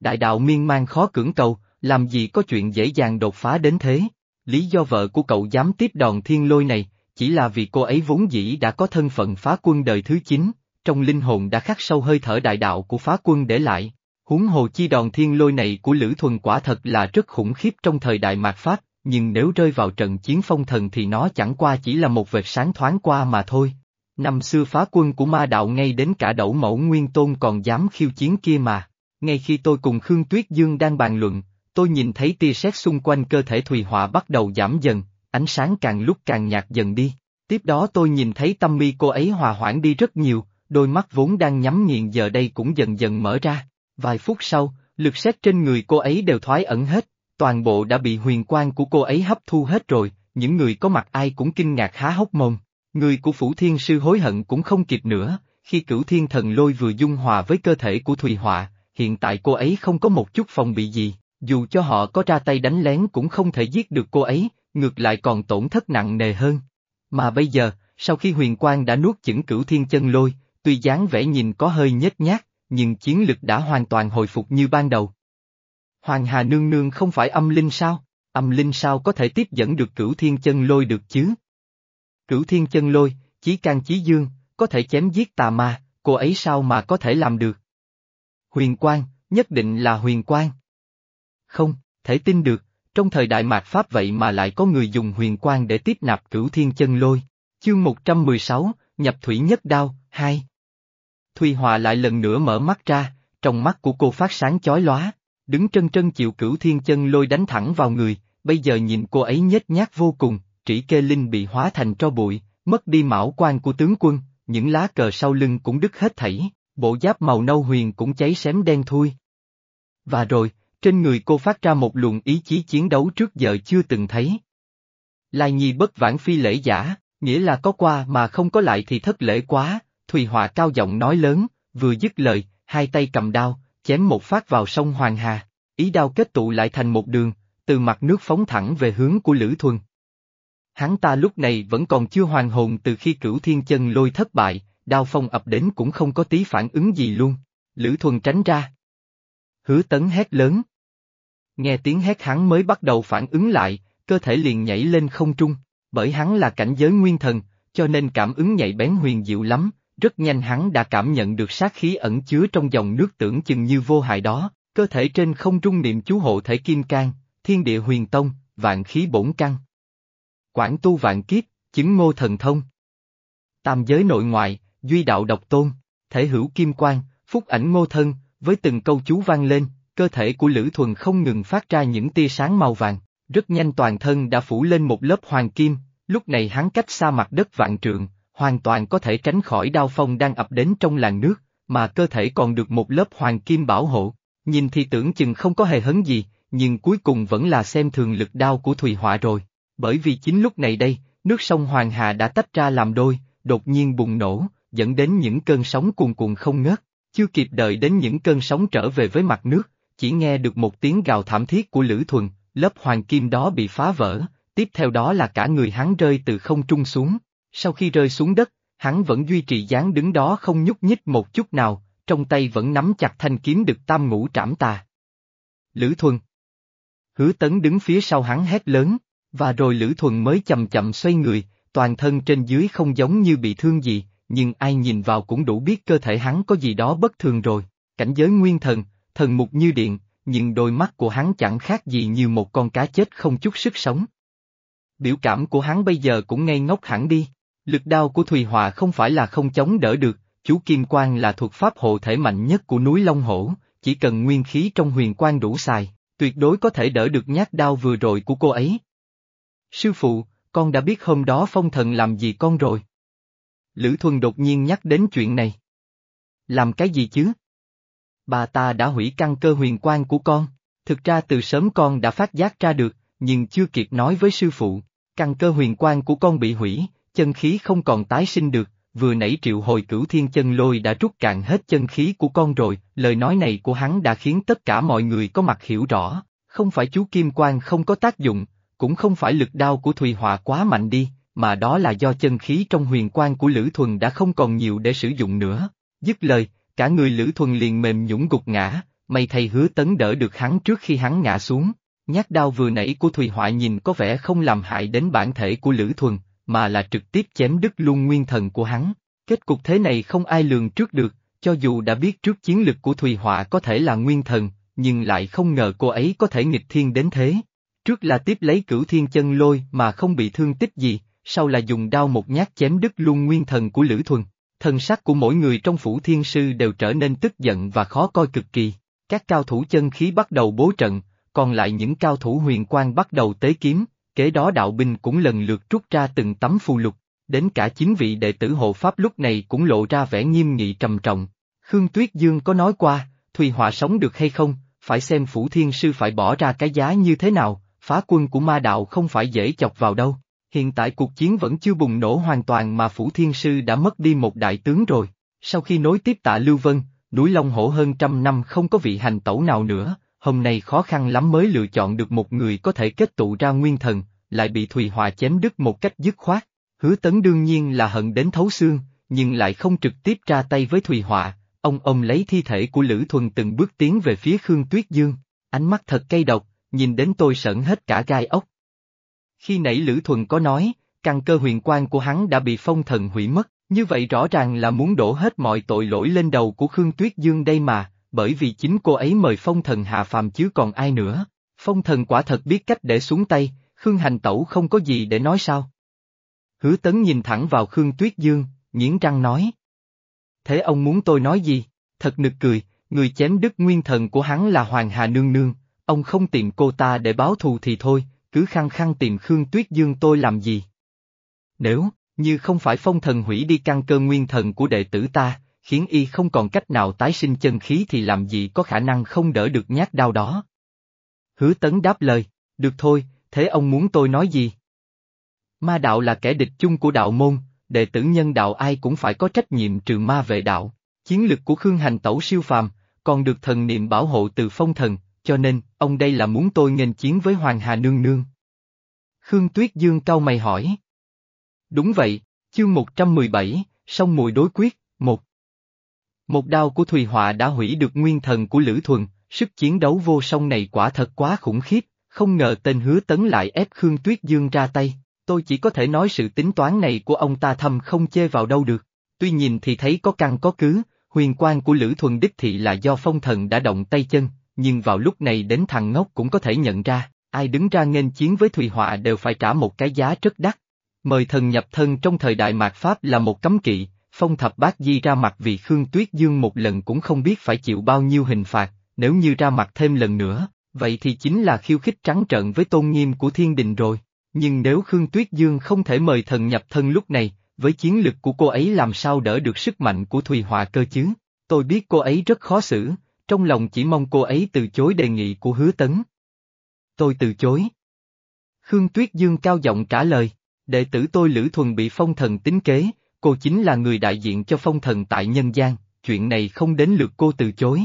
Đại đạo miên man khó cưỡng cầu, làm gì có chuyện dễ dàng đột phá đến thế? Lý do vợ của cậu dám tiếp đòn thiên lôi này, chỉ là vì cô ấy vốn dĩ đã có thân phận phá quân đời thứ 9, trong linh hồn đã khắc sâu hơi thở đại đạo của phá quân để lại. Huống hồ chi đòn thiên lôi này của Lữ Thuần quả thật là rất khủng khiếp trong thời đại mạt Pháp, nhưng nếu rơi vào trận chiến phong thần thì nó chẳng qua chỉ là một vệt sáng thoáng qua mà thôi. Năm xưa phá quân của ma đạo ngay đến cả đẩu mẫu nguyên tôn còn dám khiêu chiến kia mà. Ngay khi tôi cùng Khương Tuyết Dương đang bàn luận, tôi nhìn thấy tia sét xung quanh cơ thể Thùy Họa bắt đầu giảm dần, ánh sáng càng lúc càng nhạt dần đi. Tiếp đó tôi nhìn thấy tâm mi cô ấy hòa hoãn đi rất nhiều, đôi mắt vốn đang nhắm nghiền giờ đây cũng dần dần mở ra. Vài phút sau, lực xét trên người cô ấy đều thoái ẩn hết, toàn bộ đã bị huyền quang của cô ấy hấp thu hết rồi, những người có mặt ai cũng kinh ngạc há hốc mồm. Người của Phủ Thiên Sư hối hận cũng không kịp nữa, khi cửu thiên thần lôi vừa dung hòa với cơ thể của Thùy Họa, hiện tại cô ấy không có một chút phòng bị gì, dù cho họ có ra tay đánh lén cũng không thể giết được cô ấy, ngược lại còn tổn thất nặng nề hơn. Mà bây giờ, sau khi huyền quang đã nuốt chửng cửu thiên chân lôi, tuy dáng vẻ nhìn có hơi nhếch nhác, nhưng chiến lực đã hoàn toàn hồi phục như ban đầu. Hoàng Hà Nương Nương không phải âm linh sao? Âm linh sao có thể tiếp dẫn được cửu thiên chân lôi được chứ? Cửu thiên chân lôi, chí can chí dương, có thể chém giết tà ma, cô ấy sao mà có thể làm được? Huyền quang, nhất định là huyền quang. Không, thể tin được, trong thời đại mạt Pháp vậy mà lại có người dùng huyền quang để tiếp nạp cửu thiên chân lôi. Chương 116, Nhập Thủy Nhất Đao, 2 Thùy Hòa lại lần nữa mở mắt ra, trong mắt của cô phát sáng chói lóa, đứng trân trân chịu cửu thiên chân lôi đánh thẳng vào người, bây giờ nhìn cô ấy nhếch nhác vô cùng, trĩ kê linh bị hóa thành tro bụi, mất đi mão quan của tướng quân, những lá cờ sau lưng cũng đứt hết thảy, bộ giáp màu nâu huyền cũng cháy xém đen thui. Và rồi, trên người cô phát ra một luồng ý chí chiến đấu trước giờ chưa từng thấy. Lai Nhi bất vãn phi lễ giả, nghĩa là có qua mà không có lại thì thất lễ quá, Thùy Họa cao giọng nói lớn, vừa dứt lời, hai tay cầm đao, chém một phát vào sông Hoàng Hà, ý đao kết tụ lại thành một đường, từ mặt nước phóng thẳng về hướng của Lữ Thuần. Hắn ta lúc này vẫn còn chưa hoàn hồn từ khi cửu thiên chân lôi thất bại, đao phong ập đến cũng không có tí phản ứng gì luôn. Lữ Thuần tránh ra. Hứa tấn hét lớn. Nghe tiếng hét hắn mới bắt đầu phản ứng lại, cơ thể liền nhảy lên không trung, bởi hắn là cảnh giới nguyên thần, cho nên cảm ứng nhạy bén huyền diệu lắm, rất nhanh hắn đã cảm nhận được sát khí ẩn chứa trong dòng nước tưởng chừng như vô hại đó, cơ thể trên không trung niệm chú hộ thể kim cang, thiên địa huyền tông, vạn khí bổn căn. Quảng tu vạn kiếp, chứng ngô thần thông. Tam giới nội ngoại, duy đạo độc tôn, thể hữu kim quang, phúc ảnh ngô thân, với từng câu chú vang lên, cơ thể của Lữ Thuần không ngừng phát ra những tia sáng màu vàng, rất nhanh toàn thân đã phủ lên một lớp hoàng kim, lúc này hắn cách xa mặt đất vạn trượng, hoàn toàn có thể tránh khỏi đao phong đang ập đến trong làn nước, mà cơ thể còn được một lớp hoàng kim bảo hộ. Nhìn thì tưởng chừng không có hề hấn gì, nhưng cuối cùng vẫn là xem thường lực đao của Thùy Họa rồi. Bởi vì chính lúc này đây, nước sông Hoàng Hà đã tách ra làm đôi, đột nhiên bùng nổ, dẫn đến những cơn sóng cuồn cuộn không ngớt. Chưa kịp đợi đến những cơn sóng trở về với mặt nước, chỉ nghe được một tiếng gào thảm thiết của Lữ Thuần, lớp hoàng kim đó bị phá vỡ, tiếp theo đó là cả người hắn rơi từ không trung xuống. Sau khi rơi xuống đất, hắn vẫn duy trì dáng đứng đó không nhúc nhích một chút nào, trong tay vẫn nắm chặt thanh kiếm được tam ngũ trảm tà. Lữ Thuần Hứa tấn đứng phía sau hắn hét lớn, và rồi Lữ Thuần mới chậm chậm xoay người, toàn thân trên dưới không giống như bị thương gì, nhưng ai nhìn vào cũng đủ biết cơ thể hắn có gì đó bất thường rồi. Cảnh giới nguyên thần, thần mục như điện, nhưng đôi mắt của hắn chẳng khác gì như một con cá chết không chút sức sống. Biểu cảm của hắn bây giờ cũng ngây ngốc hẳn đi. Lực đao của Thùy Hòa không phải là không chống đỡ được, chú Kim Quang là thuật pháp hộ thể mạnh nhất của núi Long Hổ, chỉ cần nguyên khí trong huyền quang đủ xài, tuyệt đối có thể đỡ được nhát đao vừa rồi của cô ấy. Sư phụ, con đã biết hôm đó phong thần làm gì con rồi. Lữ Thuần đột nhiên nhắc đến chuyện này. Làm cái gì chứ? Bà ta đã hủy căn cơ huyền quang của con, thực ra từ sớm con đã phát giác ra được, nhưng chưa kịp nói với sư phụ, căn cơ huyền quang của con bị hủy, chân khí không còn tái sinh được, vừa nãy triệu hồi cửu thiên chân lôi đã rút cạn hết chân khí của con rồi, lời nói này của hắn đã khiến tất cả mọi người có mặt hiểu rõ, không phải chú Kim Quang không có tác dụng, cũng không phải lực đao của Thùy Họa quá mạnh đi, mà đó là do chân khí trong huyền quang của Lữ Thuần đã không còn nhiều để sử dụng nữa. Dứt lời, cả người Lữ Thuần liền mềm nhũng gục ngã, may thầy hứa tấn đỡ được hắn trước khi hắn ngã xuống. Nhát đao vừa nãy của Thùy Họa nhìn có vẻ không làm hại đến bản thể của Lữ Thuần, mà là trực tiếp chém đứt luôn nguyên thần của hắn. Kết cục thế này không ai lường trước được, cho dù đã biết trước chiến lực của Thùy Họa có thể là nguyên thần, nhưng lại không ngờ cô ấy có thể nghịch thiên đến thế. Trước là tiếp lấy cửu thiên chân lôi mà không bị thương tích gì, sau là dùng đao một nhát chém đứt luôn nguyên thần của Lữ Thuần. Thần sắc của mỗi người trong phủ thiên sư đều trở nên tức giận và khó coi cực kỳ. Các cao thủ chân khí bắt đầu bố trận, còn lại những cao thủ huyền quan bắt đầu tế kiếm, kế đó đạo binh cũng lần lượt rút ra từng tấm phù lục, đến cả chính vị đệ tử hộ pháp lúc này cũng lộ ra vẻ nghiêm nghị trầm trọng. Khương Tuyết Dương có nói qua, Thùy Họa sống được hay không, phải xem Phủ Thiên Sư phải bỏ ra cái giá như thế nào, phá quân của ma đạo không phải dễ chọc vào đâu. Hiện tại cuộc chiến vẫn chưa bùng nổ hoàn toàn mà Phủ Thiên Sư đã mất đi một đại tướng rồi. Sau khi nối tiếp tạ Lưu Vân, núi Long Hổ hơn trăm năm không có vị hành tẩu nào nữa, hôm nay khó khăn lắm mới lựa chọn được một người có thể kết tụ ra nguyên thần, lại bị Thùy Hòa chém đứt một cách dứt khoát. Hứa tấn đương nhiên là hận đến thấu xương, nhưng lại không trực tiếp ra tay với Thùy Hòa, ông ông lấy thi thể của Lữ Thuần từng bước tiến về phía Khương Tuyết Dương, ánh mắt thật cay độc, nhìn đến tôi sợn hết cả gai ốc. Khi nãy Lữ Thuần có nói, căn cơ huyền quan của hắn đã bị phong thần hủy mất, như vậy rõ ràng là muốn đổ hết mọi tội lỗi lên đầu của Khương Tuyết Dương đây mà, bởi vì chính cô ấy mời phong thần hạ phàm chứ còn ai nữa. Phong thần quả thật biết cách để xuống tay, Khương Hành Tẩu không có gì để nói sao. Hứa tấn nhìn thẳng vào Khương Tuyết Dương, nghiến răng nói. Thế ông muốn tôi nói gì? Thật nực cười, người chém đứt nguyên thần của hắn là Hoàng Hà Nương Nương, ông không tìm cô ta để báo thù thì thôi, cứ khăng khăng tìm Khương Tuyết Dương tôi làm gì? Nếu, như không phải phong thần hủy đi căn cơ nguyên thần của đệ tử ta, khiến y không còn cách nào tái sinh chân khí thì làm gì có khả năng không đỡ được nhát đau đó. Hứa tấn đáp lời, được thôi, thế ông muốn tôi nói gì? Ma đạo là kẻ địch chung của đạo môn, đệ tử nhân đạo ai cũng phải có trách nhiệm trừ ma vệ đạo. Chiến lực của Khương Hành Tẩu siêu phàm, còn được thần niệm bảo hộ từ phong thần, cho nên, ông đây là muốn tôi nghênh chiến với Hoàng Hà Nương Nương. Khương Tuyết Dương cau mày hỏi. Đúng vậy, chương 117, song mùi đối quyết, một. Một đao của Thùy Họa đã hủy được nguyên thần của Lữ Thuần, sức chiến đấu vô song này quả thật quá khủng khiếp, không ngờ tên hứa tấn lại ép Khương Tuyết Dương ra tay, tôi chỉ có thể nói sự tính toán này của ông ta thâm không chê vào đâu được, tuy nhìn thì thấy có căn có cứ, huyền quan của Lữ Thuần đích thị là do phong thần đã động tay chân, nhưng vào lúc này đến thằng ngốc cũng có thể nhận ra, ai đứng ra nghênh chiến với Thùy Họa đều phải trả một cái giá rất đắt. Mời thần nhập thân trong thời đại mạt Pháp là một cấm kỵ, phong thập bát di ra mặt vì Khương Tuyết Dương một lần cũng không biết phải chịu bao nhiêu hình phạt, nếu như ra mặt thêm lần nữa, vậy thì chính là khiêu khích trắng trợn với tôn nghiêm của thiên đình rồi. Nhưng nếu Khương Tuyết Dương không thể mời thần nhập thân lúc này, với chiến lực của cô ấy làm sao đỡ được sức mạnh của Thùy Hòa cơ chứ? Tôi biết cô ấy rất khó xử, trong lòng chỉ mong cô ấy từ chối đề nghị của hứa tấn. Tôi từ chối. Khương Tuyết Dương cao giọng trả lời, đệ tử tôi Lữ Thuần bị phong thần tính kế, cô chính là người đại diện cho phong thần tại nhân gian, chuyện này không đến lượt cô từ chối.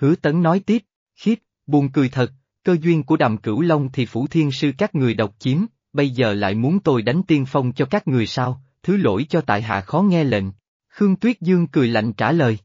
Hứa tấn nói tiếp, khiếp, buồn cười thật, cơ duyên của đàm cửu long thì phủ thiên sư các người độc chiếm, bây giờ lại muốn tôi đánh tiên phong cho các người sao, thứ lỗi cho tại hạ khó nghe lệnh. Khương Tuyết Dương cười lạnh trả lời.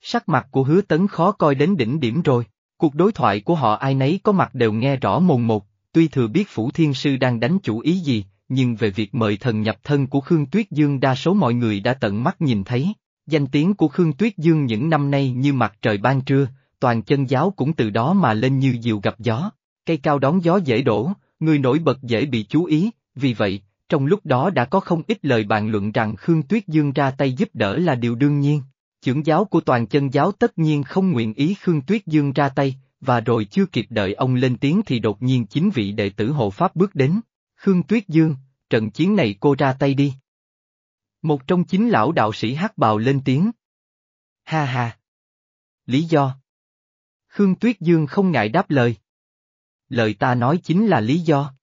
Sắc mặt của hứa tấn khó coi đến đỉnh điểm rồi, cuộc đối thoại của họ ai nấy có mặt đều nghe rõ mồn một, tuy thừa biết phủ thiên sư đang đánh chủ ý gì, nhưng về việc mời thần nhập thân của Khương Tuyết Dương đa số mọi người đã tận mắt nhìn thấy. Danh tiếng của Khương Tuyết Dương những năm nay như mặt trời ban trưa, toàn chân giáo cũng từ đó mà lên như diều gặp gió. Cây cao đón gió dễ đổ, người nổi bật dễ bị chú ý, vì vậy, trong lúc đó đã có không ít lời bàn luận rằng Khương Tuyết Dương ra tay giúp đỡ là điều đương nhiên. Chưởng giáo của toàn chân giáo tất nhiên không nguyện ý Khương Tuyết Dương ra tay, và rồi chưa kịp đợi ông lên tiếng thì đột nhiên chính vị đệ tử hộ pháp bước đến. Khương Tuyết Dương, trận chiến này cô ra tay đi. Một trong chính lão đạo sĩ hát bào lên tiếng. Ha ha. Lý do. Khương Tuyết Dương không ngại đáp lời. Lời ta nói chính là lý do.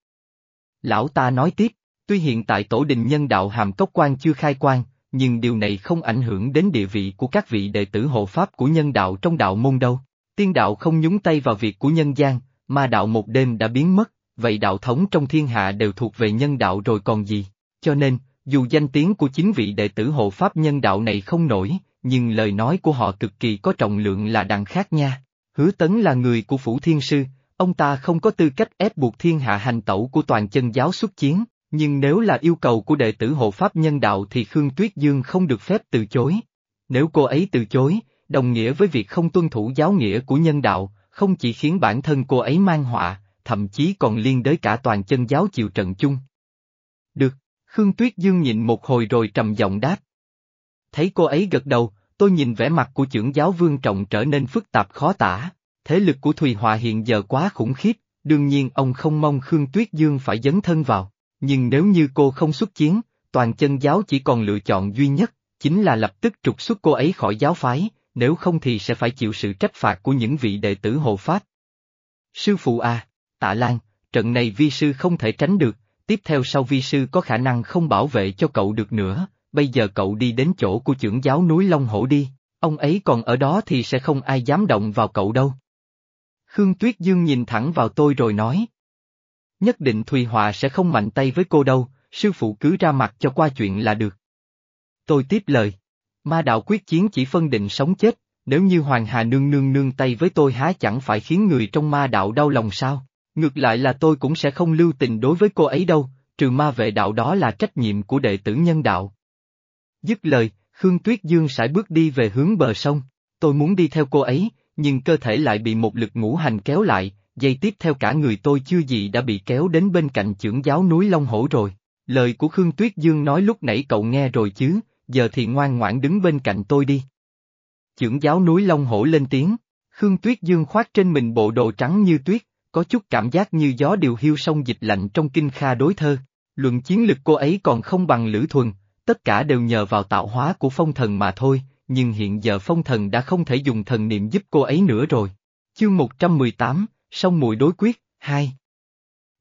Lão ta nói tiếp, tuy hiện tại tổ đình nhân đạo hàm cốc quan chưa khai quan, nhưng điều này không ảnh hưởng đến địa vị của các vị đệ tử hộ pháp của nhân đạo trong đạo môn đâu. Tiên đạo không nhúng tay vào việc của nhân gian, mà đạo một đêm đã biến mất, vậy đạo thống trong thiên hạ đều thuộc về nhân đạo rồi còn gì. Cho nên, dù danh tiếng của chính vị đệ tử hộ pháp nhân đạo này không nổi, nhưng lời nói của họ cực kỳ có trọng lượng là đằng khác nha. Hứa Tấn là người của Phủ Thiên Sư, ông ta không có tư cách ép buộc thiên hạ hành tẩu của toàn chân giáo xuất chiến, nhưng nếu là yêu cầu của đệ tử hộ pháp nhân đạo thì Khương Tuyết Dương không được phép từ chối. Nếu cô ấy từ chối, đồng nghĩa với việc không tuân thủ giáo nghĩa của nhân đạo, không chỉ khiến bản thân cô ấy mang họa, thậm chí còn liên đới cả toàn chân giáo chịu trận chung. Được, Khương Tuyết Dương nhịn một hồi rồi trầm giọng đáp. Thấy cô ấy gật đầu, tôi nhìn vẻ mặt của trưởng giáo vương trọng trở nên phức tạp khó tả, thế lực của Thùy Hòa hiện giờ quá khủng khiếp, đương nhiên ông không mong Khương Tuyết Dương phải dấn thân vào, nhưng nếu như cô không xuất chiến, toàn chân giáo chỉ còn lựa chọn duy nhất, chính là lập tức trục xuất cô ấy khỏi giáo phái, nếu không thì sẽ phải chịu sự trách phạt của những vị đệ tử hộ pháp. Sư phụ à, tạ Lan, trận này vi sư không thể tránh được, tiếp theo sau vi sư có khả năng không bảo vệ cho cậu được nữa, bây giờ cậu đi đến chỗ của trưởng giáo núi Long Hổ đi, ông ấy còn ở đó thì sẽ không ai dám động vào cậu đâu. Khương Tuyết Dương nhìn thẳng vào tôi rồi nói. Nhất định Thùy Họa sẽ không mạnh tay với cô đâu, sư phụ cứ ra mặt cho qua chuyện là được. Tôi tiếp lời. Ma đạo quyết chiến chỉ phân định sống chết, nếu như Hoàng Hà nương nương nương tay với tôi há chẳng phải khiến người trong ma đạo đau lòng sao? Ngược lại là tôi cũng sẽ không lưu tình đối với cô ấy đâu, trừ ma vệ đạo đó là trách nhiệm của đệ tử nhân đạo. Dứt lời, Khương Tuyết Dương sải bước đi về hướng bờ sông. Tôi muốn đi theo cô ấy, nhưng cơ thể lại bị một lực ngũ hành kéo lại, dây tiếp theo cả người tôi chưa gì đã bị kéo đến bên cạnh trưởng giáo núi Long Hổ rồi. Lời của Khương Tuyết Dương nói lúc nãy cậu nghe rồi chứ, giờ thì ngoan ngoãn đứng bên cạnh tôi đi. Trưởng giáo núi Long Hổ lên tiếng, Khương Tuyết Dương khoác trên mình bộ đồ trắng như tuyết, có chút cảm giác như gió điều hiu sông dịch lạnh trong kinh kha đối thơ. Luận chiến lực cô ấy còn không bằng Lữ Thuần, tất cả đều nhờ vào tạo hóa của phong thần mà thôi, nhưng hiện giờ phong thần đã không thể dùng thần niệm giúp cô ấy nữa rồi. Chương 118, Sông Mùi Đối Quyết, 2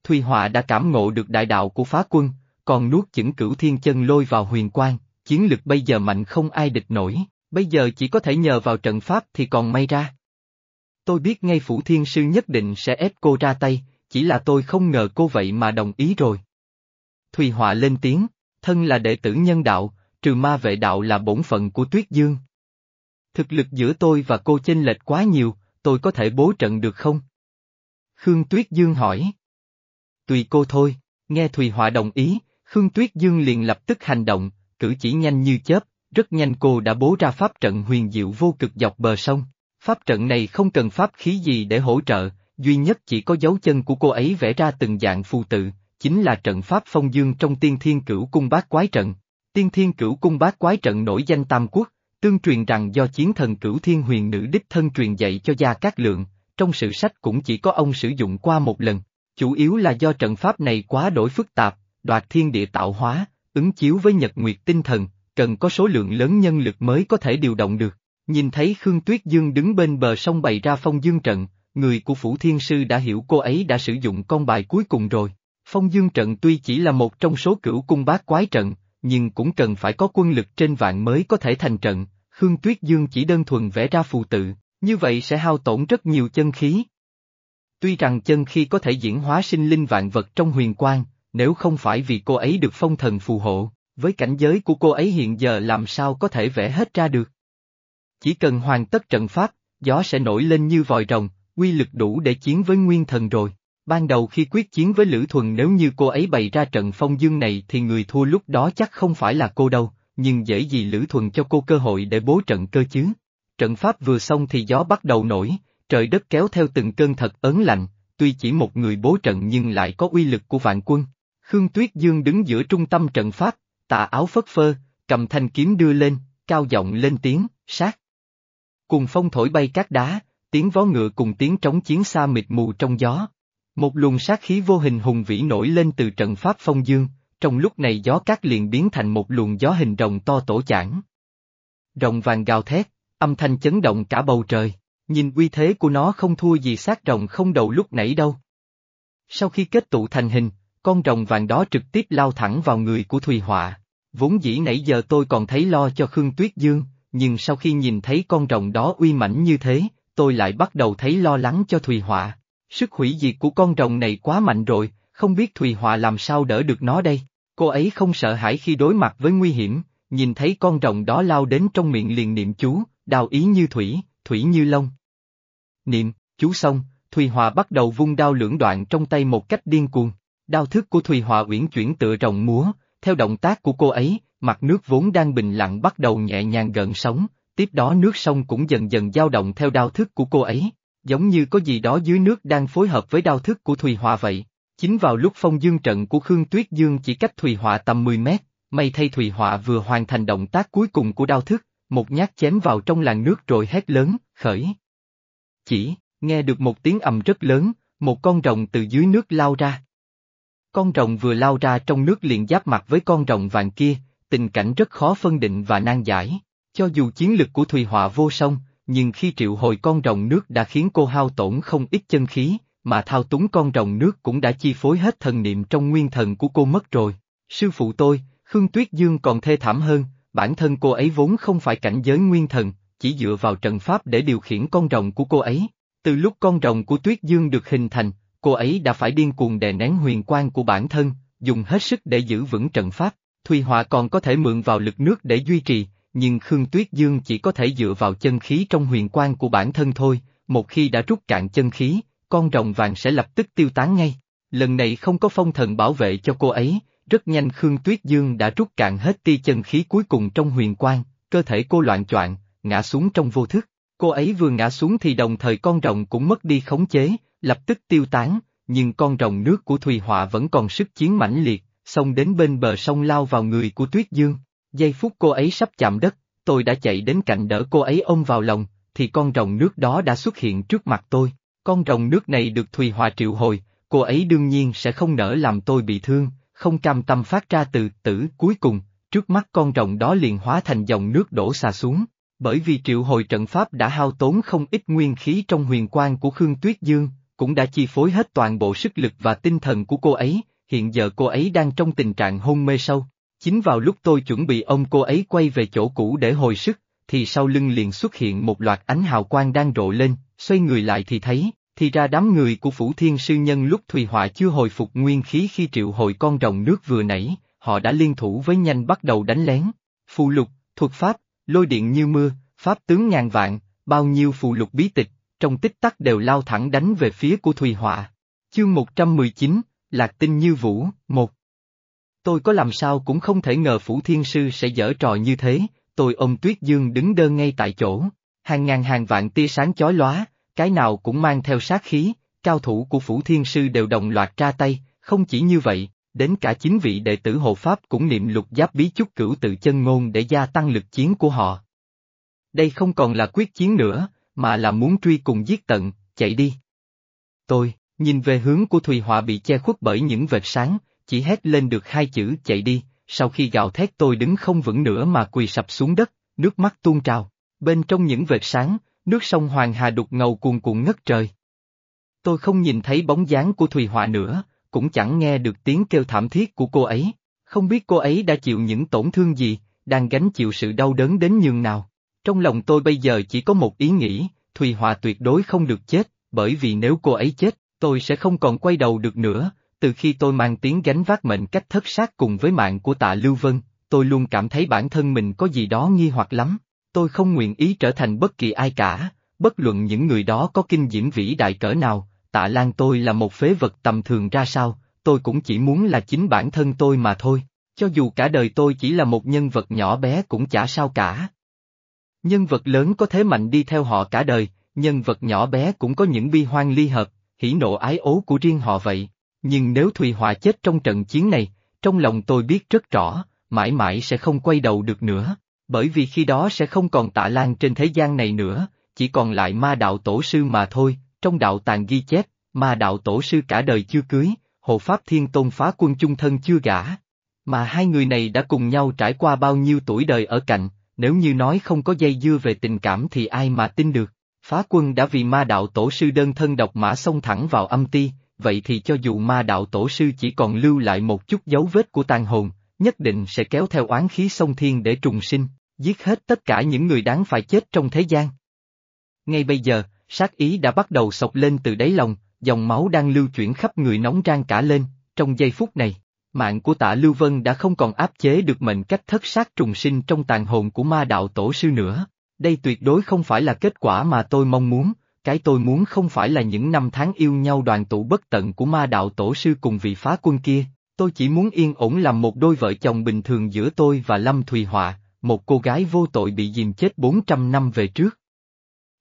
Thùy Họa đã cảm ngộ được đại đạo của phá quân, còn nuốt chửng cửu thiên chân lôi vào huyền quang, chiến lực bây giờ mạnh không ai địch nổi, bây giờ chỉ có thể nhờ vào trận pháp thì còn may ra. Tôi biết ngay Phủ Thiên Sư nhất định sẽ ép cô ra tay, chỉ là tôi không ngờ cô vậy mà đồng ý rồi. Thùy Họa lên tiếng, thân là đệ tử nhân đạo, trừ ma vệ đạo là bổn phận của Tuyết Dương. Thực lực giữa tôi và cô chênh lệch quá nhiều, tôi có thể bố trận được không? Khương Tuyết Dương hỏi. Tùy cô thôi, nghe Thùy Họa đồng ý, Khương Tuyết Dương liền lập tức hành động, cử chỉ nhanh như chớp, rất nhanh cô đã bố ra pháp trận huyền diệu vô cực dọc bờ sông. Pháp trận này không cần pháp khí gì để hỗ trợ, duy nhất chỉ có dấu chân của cô ấy vẽ ra từng dạng phù tự, chính là trận pháp phong dương trong tiên thiên cửu cung bát quái trận. Tiên thiên cửu cung bát quái trận nổi danh tam quốc, tương truyền rằng do chiến thần cửu thiên huyền nữ đích thân truyền dạy cho Gia Cát Lượng, trong sử sách cũng chỉ có ông sử dụng qua một lần, chủ yếu là do trận pháp này quá đổi phức tạp, đoạt thiên địa tạo hóa, ứng chiếu với nhật nguyệt tinh thần, cần có số lượng lớn nhân lực mới có thể điều động được. Nhìn thấy Khương Tuyết Dương đứng bên bờ sông bày ra phong dương trận, người của Phủ Thiên Sư đã hiểu cô ấy đã sử dụng con bài cuối cùng rồi. Phong dương trận tuy chỉ là một trong số cửu cung bát quái trận, nhưng cũng cần phải có quân lực trên vạn mới có thể thành trận, Khương Tuyết Dương chỉ đơn thuần vẽ ra phù tự, như vậy sẽ hao tổn rất nhiều chân khí. Tuy rằng chân khí có thể diễn hóa sinh linh vạn vật trong huyền quang, nếu không phải vì cô ấy được phong thần phù hộ, với cảnh giới của cô ấy hiện giờ làm sao có thể vẽ hết ra được. Chỉ cần hoàn tất trận pháp, gió sẽ nổi lên như vòi rồng, quy lực đủ để chiến với nguyên thần rồi. Ban đầu khi quyết chiến với Lữ Thuần nếu như cô ấy bày ra trận phong dương này thì người thua lúc đó chắc không phải là cô đâu, nhưng dễ gì Lữ Thuần cho cô cơ hội để bố trận cơ chứ. Trận pháp vừa xong thì gió bắt đầu nổi, trời đất kéo theo từng cơn thật ớn lạnh, tuy chỉ một người bố trận nhưng lại có uy lực của vạn quân. Khương Tuyết Dương đứng giữa trung tâm trận pháp, tà áo phất phơ, cầm thanh kiếm đưa lên, cao giọng lên tiếng, sát. Cùng phong thổi bay cát đá, tiếng vó ngựa cùng tiếng trống chiến xa mịt mù trong gió. Một luồng sát khí vô hình hùng vĩ nổi lên từ trận pháp phong dương, trong lúc này gió cát liền biến thành một luồng gió hình rồng to tổ chảng. Rồng vàng gào thét, âm thanh chấn động cả bầu trời, nhìn uy thế của nó không thua gì sát rồng không đầu lúc nãy đâu. Sau khi kết tụ thành hình, con rồng vàng đó trực tiếp lao thẳng vào người của Thùy Họa. Vốn dĩ nãy giờ tôi còn thấy lo cho Khương Tuyết Dương, nhưng sau khi nhìn thấy con rồng đó uy mãnh như thế, tôi lại bắt đầu thấy lo lắng cho Thùy Họa. Sức hủy diệt của con rồng này quá mạnh rồi, không biết Thùy Họa làm sao đỡ được nó đây. Cô ấy không sợ hãi khi đối mặt với nguy hiểm, nhìn thấy con rồng đó lao đến trong miệng liền niệm chú, đào ý như thủy, thủy như lông. Niệm, chú xong, Thùy Họa bắt đầu vung đao lưỡng đoạn trong tay một cách điên cuồng. Đao thức của Thùy Họa uyển chuyển tựa rồng múa, theo động tác của cô ấy, mặt nước vốn đang bình lặng bắt đầu nhẹ nhàng gợn sóng, tiếp đó nước sông cũng dần dần dao động theo đao thức của cô ấy, giống như có gì đó dưới nước đang phối hợp với đao thức của Thùy Họa vậy. Chính vào lúc phong dương trận của Khương Tuyết Dương chỉ cách Thùy Họa tầm 10 mét, may thay Thùy Họa vừa hoàn thành động tác cuối cùng của đao thức, một nhát chém vào trong làn nước rồi hét lớn, khởi. Chỉ, nghe được một tiếng ầm rất lớn, một con rồng từ dưới nước lao ra. Con rồng vừa lao ra trong nước liền giáp mặt với con rồng vàng kia, tình cảnh rất khó phân định và nan giải. Cho dù chiến lực của Thùy Họa vô song, nhưng khi triệu hồi con rồng nước đã khiến cô hao tổn không ít chân khí, mà thao túng con rồng nước cũng đã chi phối hết thần niệm trong nguyên thần của cô mất rồi. Sư phụ tôi, Khương Tuyết Dương còn thê thảm hơn, bản thân cô ấy vốn không phải cảnh giới nguyên thần, chỉ dựa vào trận pháp để điều khiển con rồng của cô ấy. Từ lúc con rồng của Tuyết Dương được hình thành, cô ấy đã phải điên cuồng đè nén huyền quang của bản thân, dùng hết sức để giữ vững trận pháp. Thùy Họa còn có thể mượn vào lực nước để duy trì, nhưng Khương Tuyết Dương chỉ có thể dựa vào chân khí trong huyền quan của bản thân thôi, một khi đã rút cạn chân khí, con rồng vàng sẽ lập tức tiêu tán ngay. Lần này không có phong thần bảo vệ cho cô ấy, rất nhanh Khương Tuyết Dương đã rút cạn hết tia chân khí cuối cùng trong huyền quan, cơ thể cô loạn choạng, ngã xuống trong vô thức. Cô ấy vừa ngã xuống thì đồng thời con rồng cũng mất đi khống chế, lập tức tiêu tán, nhưng con rồng nước của Thùy Họa vẫn còn sức chiến mãnh liệt, xông đến bên bờ sông lao vào người của Tuyết Dương. Giây phút cô ấy sắp chạm đất, tôi đã chạy đến cạnh đỡ cô ấy ôm vào lòng, thì con rồng nước đó đã xuất hiện trước mặt tôi. Con rồng nước này được Thùy Hòa triệu hồi, cô ấy đương nhiên sẽ không nỡ làm tôi bị thương, không cam tâm phát ra từ tử cuối cùng, trước mắt con rồng đó liền hóa thành dòng nước đổ xà xuống. Bởi vì triệu hồi trận pháp đã hao tốn không ít nguyên khí trong huyền quang của Khương Tuyết Dương, cũng đã chi phối hết toàn bộ sức lực và tinh thần của cô ấy, hiện giờ cô ấy đang trong tình trạng hôn mê sâu. Chính vào lúc tôi chuẩn bị ông cô ấy quay về chỗ cũ để hồi sức, thì sau lưng liền xuất hiện một loạt ánh hào quang đang rộ lên, xoay người lại thì thấy, thì ra đám người của Phủ Thiên Sư Nhân lúc Thùy Họa chưa hồi phục nguyên khí khi triệu hồi con rồng nước vừa nãy, họ đã liên thủ với nhanh bắt đầu đánh lén. Phù lục, thuật pháp, lôi điện như mưa, pháp tướng ngàn vạn, bao nhiêu phù lục bí tịch, trong tích tắc đều lao thẳng đánh về phía của Thùy Họa. Chương 119, Lạc tinh như vũ, một. Tôi có làm sao cũng không thể ngờ Phủ Thiên Sư sẽ dở trò như thế, tôi ôm Tuyết Dương đứng đơn ngay tại chỗ, hàng ngàn hàng vạn tia sáng chói lóa, cái nào cũng mang theo sát khí, cao thủ của Phủ Thiên Sư đều đồng loạt ra tay, không chỉ như vậy, đến cả chính vị đệ tử hộ Pháp cũng niệm lục giáp bí chút cửu tự chân ngôn để gia tăng lực chiến của họ. Đây không còn là quyết chiến nữa, mà là muốn truy cùng giết tận, chạy đi. Tôi, nhìn về hướng của Thùy Họa bị che khuất bởi những vệt sáng, chỉ hét lên được hai chữ chạy đi, sau khi gào thét tôi đứng không vững nữa mà quỳ sập xuống đất, nước mắt tuôn trào, bên trong những vệt sáng, nước sông Hoàng Hà đục ngầu cuồn cuộn ngất trời. Tôi không nhìn thấy bóng dáng của Thùy Họa nữa, cũng chẳng nghe được tiếng kêu thảm thiết của cô ấy, không biết cô ấy đã chịu những tổn thương gì, đang gánh chịu sự đau đớn đến nhường nào. Trong lòng tôi bây giờ chỉ có một ý nghĩ, Thùy Họa tuyệt đối không được chết, bởi vì nếu cô ấy chết, tôi sẽ không còn quay đầu được nữa, từ khi tôi mang tiếng gánh vác mệnh cách thất sát cùng với mạng của tạ Lưu Vân, tôi luôn cảm thấy bản thân mình có gì đó nghi hoặc lắm, tôi không nguyện ý trở thành bất kỳ ai cả, bất luận những người đó có kinh diễm vĩ đại cỡ nào, tạ lan tôi là một phế vật tầm thường ra sao, tôi cũng chỉ muốn là chính bản thân tôi mà thôi, cho dù cả đời tôi chỉ là một nhân vật nhỏ bé cũng chả sao cả. Nhân vật lớn có thế mạnh đi theo họ cả đời, nhân vật nhỏ bé cũng có những bi hoang ly hợp, hỉ nộ ái ố của riêng họ vậy. Nhưng nếu Thùy Hòa chết trong trận chiến này, trong lòng tôi biết rất rõ, mãi mãi sẽ không quay đầu được nữa, bởi vì khi đó sẽ không còn tạ lan trên thế gian này nữa, chỉ còn lại ma đạo tổ sư mà thôi, trong đạo tàng ghi chép, ma đạo tổ sư cả đời chưa cưới, hộ pháp thiên tôn phá quân chung thân chưa gả. Mà hai người này đã cùng nhau trải qua bao nhiêu tuổi đời ở cạnh, nếu như nói không có dây dưa về tình cảm thì ai mà tin được. Phá quân đã vì ma đạo tổ sư đơn thân độc mã xông thẳng vào âm ti, vậy thì cho dù ma đạo tổ sư chỉ còn lưu lại một chút dấu vết của tàn hồn, nhất định sẽ kéo theo oán khí sông thiên để trùng sinh, giết hết tất cả những người đáng phải chết trong thế gian. Ngay bây giờ, sát ý đã bắt đầu sộc lên từ đáy lòng, dòng máu đang lưu chuyển khắp người nóng rang cả lên, trong giây phút này, mạng của tạ Lưu Vân đã không còn áp chế được mệnh cách thất sát trùng sinh trong tàn hồn của ma đạo tổ sư nữa. Đây tuyệt đối không phải là kết quả mà tôi mong muốn, cái tôi muốn không phải là những năm tháng yêu nhau đoàn tụ bất tận của ma đạo tổ sư cùng vị phá quân kia, tôi chỉ muốn yên ổn làm một đôi vợ chồng bình thường giữa tôi và Lâm Thùy Họa, một cô gái vô tội bị dìm chết 400 năm về trước.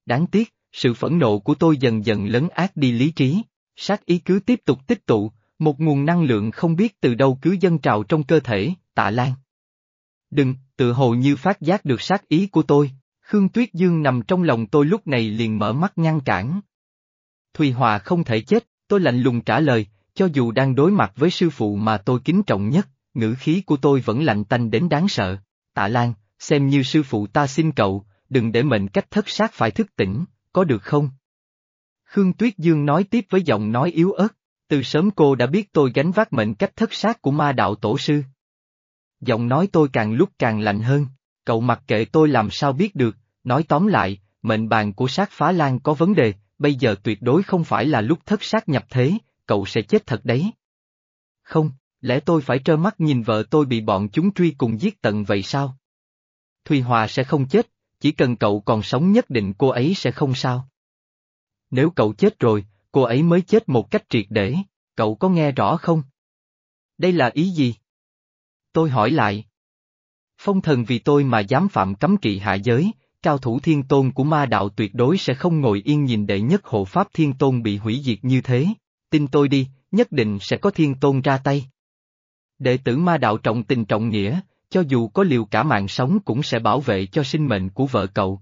Đáng tiếc, sự phẫn nộ của tôi dần dần lấn át đi lý trí, sát ý cứ tiếp tục tích tụ, một nguồn năng lượng không biết từ đâu cứ dâng trào trong cơ thể, tạ lan. Đừng, tự hồ như phát giác được sát ý của tôi, Khương Tuyết Dương nằm trong lòng tôi lúc này liền mở mắt ngăn cản. Thùy Hòa không thể chết, tôi lạnh lùng trả lời, cho dù đang đối mặt với sư phụ mà tôi kính trọng nhất, ngữ khí của tôi vẫn lạnh tanh đến đáng sợ. Tạ Lan, xem như sư phụ ta xin cậu, đừng để mệnh cách thất sát phải thức tỉnh, có được không? Khương Tuyết Dương nói tiếp với giọng nói yếu ớt, từ sớm cô đã biết tôi gánh vác mệnh cách thất sát của ma đạo tổ sư. Giọng nói tôi càng lúc càng lạnh hơn, cậu mặc kệ tôi làm sao biết được, nói tóm lại, mệnh bàn của sát phá lan có vấn đề, bây giờ tuyệt đối không phải là lúc thất sát nhập thế, cậu sẽ chết thật đấy. Không, lẽ tôi phải trơ mắt nhìn vợ tôi bị bọn chúng truy cùng giết tận vậy sao? Thùy Hòa sẽ không chết, chỉ cần cậu còn sống nhất định cô ấy sẽ không sao. Nếu cậu chết rồi, cô ấy mới chết một cách triệt để, cậu có nghe rõ không? Đây là ý gì? Tôi hỏi lại. Phong thần vì tôi mà dám phạm cấm kỵ hạ giới, cao thủ thiên tôn của ma đạo tuyệt đối sẽ không ngồi yên nhìn đệ nhất hộ pháp thiên tôn bị hủy diệt như thế. Tin tôi đi, nhất định sẽ có thiên tôn ra tay. Đệ tử ma đạo trọng tình trọng nghĩa, cho dù có liều cả mạng sống cũng sẽ bảo vệ cho sinh mệnh của vợ cậu.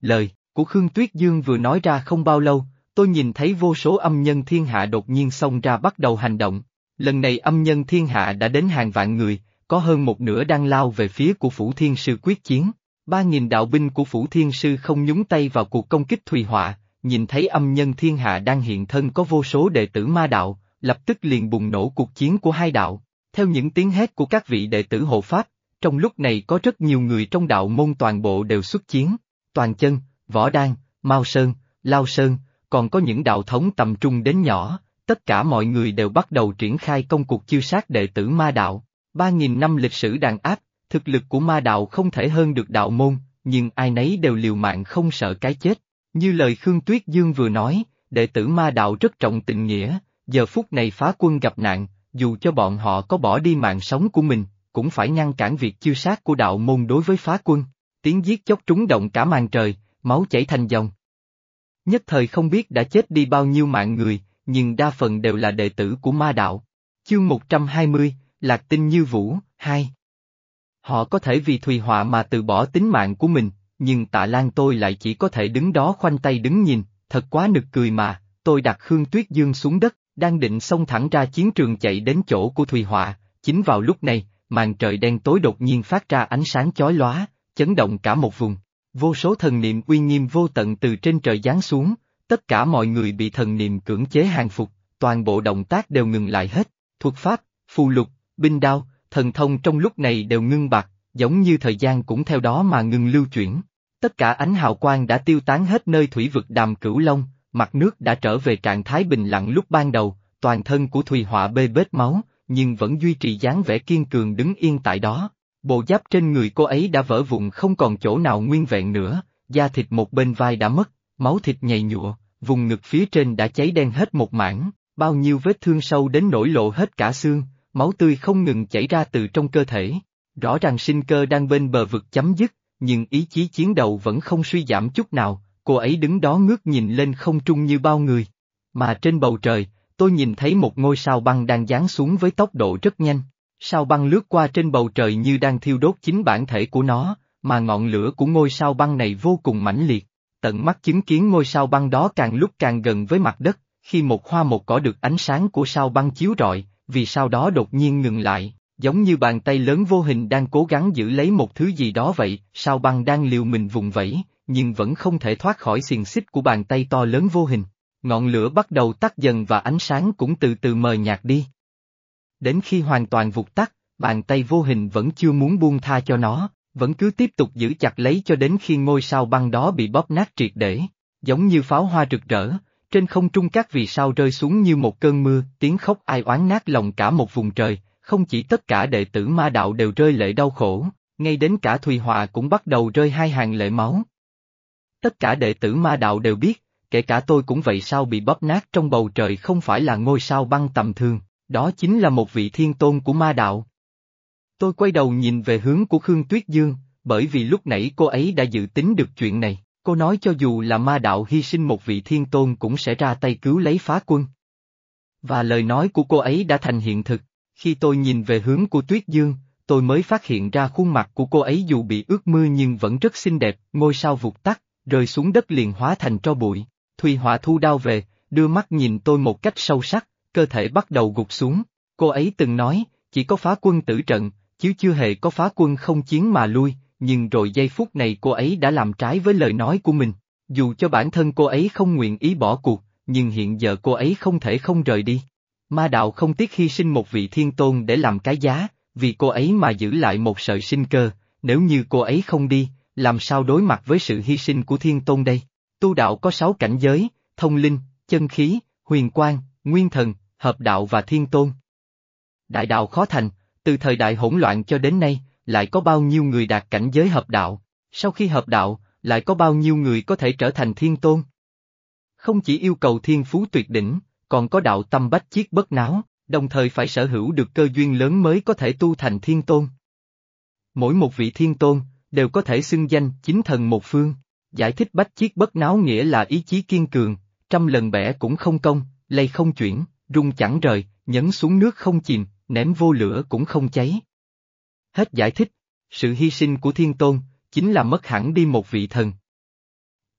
Lời của Khương Tuyết Dương vừa nói ra không bao lâu, tôi nhìn thấy vô số âm nhân thiên hạ đột nhiên xông ra bắt đầu hành động. Lần này âm nhân thiên hạ đã đến hàng vạn người, có hơn một nửa đang lao về phía của Phủ Thiên Sư quyết chiến. Ba nghìn đạo binh của Phủ Thiên Sư không nhúng tay vào cuộc công kích Thùy Họa, nhìn thấy âm nhân thiên hạ đang hiện thân có vô số đệ tử ma đạo, lập tức liền bùng nổ cuộc chiến của hai đạo. Theo những tiếng hét của các vị đệ tử hộ pháp, trong lúc này có rất nhiều người trong đạo môn toàn bộ đều xuất chiến, toàn chân, võ đan, Mao Sơn, Lao Sơn, còn có những đạo thống tầm trung đến nhỏ, tất cả mọi người đều bắt đầu triển khai công cuộc chiêu sát đệ tử ma đạo. Ba nghìn năm lịch sử đàn áp, thực lực của ma đạo không thể hơn được đạo môn, nhưng ai nấy đều liều mạng không sợ cái chết. Như lời Khương Tuyết Dương vừa nói, đệ tử ma đạo rất trọng tình nghĩa, giờ phút này phá quân gặp nạn, dù cho bọn họ có bỏ đi mạng sống của mình, cũng phải ngăn cản việc chiêu sát của đạo môn đối với phá quân. Tiếng giết chóc trúng động cả màn trời, máu chảy thành dòng. Nhất thời không biết đã chết đi bao nhiêu mạng người, nhưng đa phần đều là đệ tử của ma đạo. Chương 120, Lạc tinh như vũ, hai Họ có thể vì Thùy Họa mà từ bỏ tính mạng của mình, nhưng tạ lan tôi lại chỉ có thể đứng đó khoanh tay đứng nhìn, thật quá nực cười mà, tôi đặt Khương Tuyết Dương xuống đất, đang định xông thẳng ra chiến trường chạy đến chỗ của Thùy Họa, chính vào lúc này, màn trời đen tối đột nhiên phát ra ánh sáng chói lóa, chấn động cả một vùng. Vô số thần niệm uy nghiêm vô tận từ trên trời giáng xuống, tất cả mọi người bị thần niệm cưỡng chế hàng phục, toàn bộ động tác đều ngừng lại hết, thuật pháp, phù lục, binh đao, thần thông trong lúc này đều ngưng bạc, giống như thời gian cũng theo đó mà ngừng lưu chuyển. Tất cả ánh hào quang đã tiêu tán hết nơi thủy vực đàm cửu long, mặt nước đã trở về trạng thái bình lặng lúc ban đầu, toàn thân của Thùy Họa bê bết máu, nhưng vẫn duy trì dáng vẻ kiên cường đứng yên tại đó. Bộ giáp trên người cô ấy đã vỡ vụn không còn chỗ nào nguyên vẹn nữa, da thịt một bên vai đã mất, máu thịt nhầy nhụa, vùng ngực phía trên đã cháy đen hết một mảng, bao nhiêu vết thương sâu đến nổi lộ hết cả xương, máu tươi không ngừng chảy ra từ trong cơ thể. Rõ ràng sinh cơ đang bên bờ vực chấm dứt, nhưng ý chí chiến đầu vẫn không suy giảm chút nào, cô ấy đứng đó ngước nhìn lên không trung như bao người. Mà trên bầu trời, tôi nhìn thấy một ngôi sao băng đang giáng xuống với tốc độ rất nhanh. Sao băng lướt qua trên bầu trời như đang thiêu đốt chính bản thể của nó, mà ngọn lửa của ngôi sao băng này vô cùng mãnh liệt. Tận mắt chứng kiến ngôi sao băng đó càng lúc càng gần với mặt đất, khi một hoa một cỏ được ánh sáng của sao băng chiếu rọi, vì sau đó đột nhiên ngừng lại, giống như bàn tay lớn vô hình đang cố gắng giữ lấy một thứ gì đó vậy, sao băng đang liều mình vùng vẫy, nhưng vẫn không thể thoát khỏi xiềng xích của bàn tay to lớn vô hình. Ngọn lửa bắt đầu tắt dần và ánh sáng cũng từ từ mờ nhạt đi. Đến khi hoàn toàn vụt tắt, bàn tay vô hình vẫn chưa muốn buông tha cho nó, vẫn cứ tiếp tục giữ chặt lấy cho đến khi ngôi sao băng đó bị bóp nát triệt để, giống như pháo hoa rực rỡ, trên không trung các vì sao rơi xuống như một cơn mưa, tiếng khóc ai oán nát lòng cả một vùng trời, không chỉ tất cả đệ tử ma đạo đều rơi lệ đau khổ, ngay đến cả Thùy Hòa cũng bắt đầu rơi hai hàng lệ máu. Tất cả đệ tử ma đạo đều biết, kể cả tôi cũng vậy sao bị bóp nát trong bầu trời không phải là ngôi sao băng tầm thường, đó chính là một vị thiên tôn của ma đạo. Tôi quay đầu nhìn về hướng của Khương Tuyết Dương, bởi vì lúc nãy cô ấy đã dự tính được chuyện này, cô nói cho dù là ma đạo hy sinh một vị thiên tôn cũng sẽ ra tay cứu lấy phá quân. Và lời nói của cô ấy đã thành hiện thực, khi tôi nhìn về hướng của Tuyết Dương, tôi mới phát hiện ra khuôn mặt của cô ấy dù bị ướt mưa nhưng vẫn rất xinh đẹp, ngôi sao vụt tắt, rơi xuống đất liền hóa thành tro bụi. Thùy Họa thu đao về, đưa mắt nhìn tôi một cách sâu sắc, cơ thể bắt đầu gục xuống. Cô ấy từng nói, chỉ có phá quân tử trận, chứ chưa hề có phá quân không chiến mà lui, nhưng rồi giây phút này cô ấy đã làm trái với lời nói của mình. Dù cho bản thân cô ấy không nguyện ý bỏ cuộc, nhưng hiện giờ cô ấy không thể không rời đi. Ma đạo không tiếc hy sinh một vị thiên tôn để làm cái giá, vì cô ấy mà giữ lại một sợi sinh cơ, nếu như cô ấy không đi, làm sao đối mặt với sự hy sinh của thiên tôn đây? Tu đạo có sáu cảnh giới, thông linh, chân khí, huyền quang, nguyên thần, hợp đạo và thiên tôn. Đại đạo khó thành, từ thời đại hỗn loạn cho đến nay, lại có bao nhiêu người đạt cảnh giới hợp đạo, sau khi hợp đạo, lại có bao nhiêu người có thể trở thành thiên tôn. Không chỉ yêu cầu thiên phú tuyệt đỉnh, còn có đạo tâm bách chiết bất náo, đồng thời phải sở hữu được cơ duyên lớn mới có thể tu thành thiên tôn. Mỗi một vị thiên tôn, đều có thể xưng danh chính thần một phương. Giải thích bách chiết bất náo nghĩa là ý chí kiên cường, trăm lần bẻ cũng không công, lây không chuyển, rung chẳng rời, nhấn xuống nước không chìm, ném vô lửa cũng không cháy. Hết giải thích, sự hy sinh của thiên tôn, chính là mất hẳn đi một vị thần.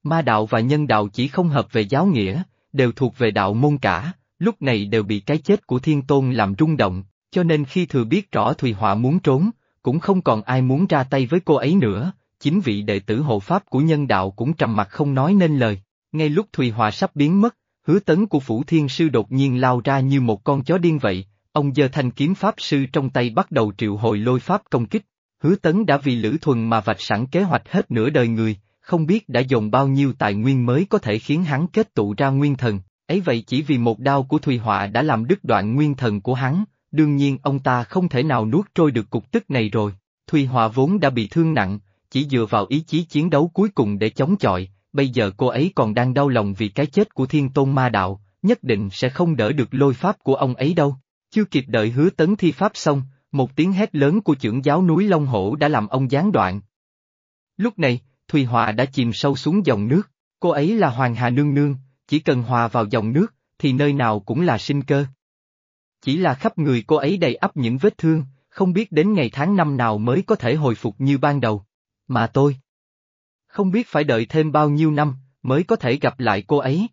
Ma đạo và nhân đạo chỉ không hợp về giáo nghĩa, đều thuộc về đạo môn cả, lúc này đều bị cái chết của thiên tôn làm rung động, cho nên khi thừa biết rõ Thùy Họa muốn trốn, cũng không còn ai muốn ra tay với cô ấy nữa, chính vị đệ tử hộ pháp của nhân đạo cũng trầm mặt không nói nên lời. Ngay lúc Thùy họa sắp biến mất, hứa tấn của Phủ Thiên Sư đột nhiên lao ra như một con chó điên vậy, ông giơ thanh kiếm pháp sư trong tay bắt đầu triệu hồi lôi pháp công kích. Hứa tấn đã vì Lữ Thuần mà vạch sẵn kế hoạch hết nửa đời người, không biết đã dồn bao nhiêu tài nguyên mới có thể khiến hắn kết tụ ra nguyên thần, ấy vậy chỉ vì một đao của Thùy Họa đã làm đứt đoạn nguyên thần của hắn, đương nhiên ông ta không thể nào nuốt trôi được cục tức này rồi. Thùy Họa vốn đã bị thương nặng, chỉ dựa vào ý chí chiến đấu cuối cùng để chống chọi, bây giờ cô ấy còn đang đau lòng vì cái chết của thiên tôn ma đạo, nhất định sẽ không đỡ được lôi pháp của ông ấy đâu. Chưa kịp đợi hứa tấn thi pháp xong, một tiếng hét lớn của trưởng giáo núi Long Hổ đã làm ông gián đoạn. Lúc này, Thùy Hòa đã chìm sâu xuống dòng nước, cô ấy là Hoàng Hà Nương Nương, chỉ cần hòa vào dòng nước, thì nơi nào cũng là sinh cơ. Chỉ là khắp người cô ấy đầy ắp những vết thương, không biết đến ngày tháng năm nào mới có thể hồi phục như ban đầu. Mà tôi, không biết phải đợi thêm bao nhiêu năm, mới có thể gặp lại cô ấy.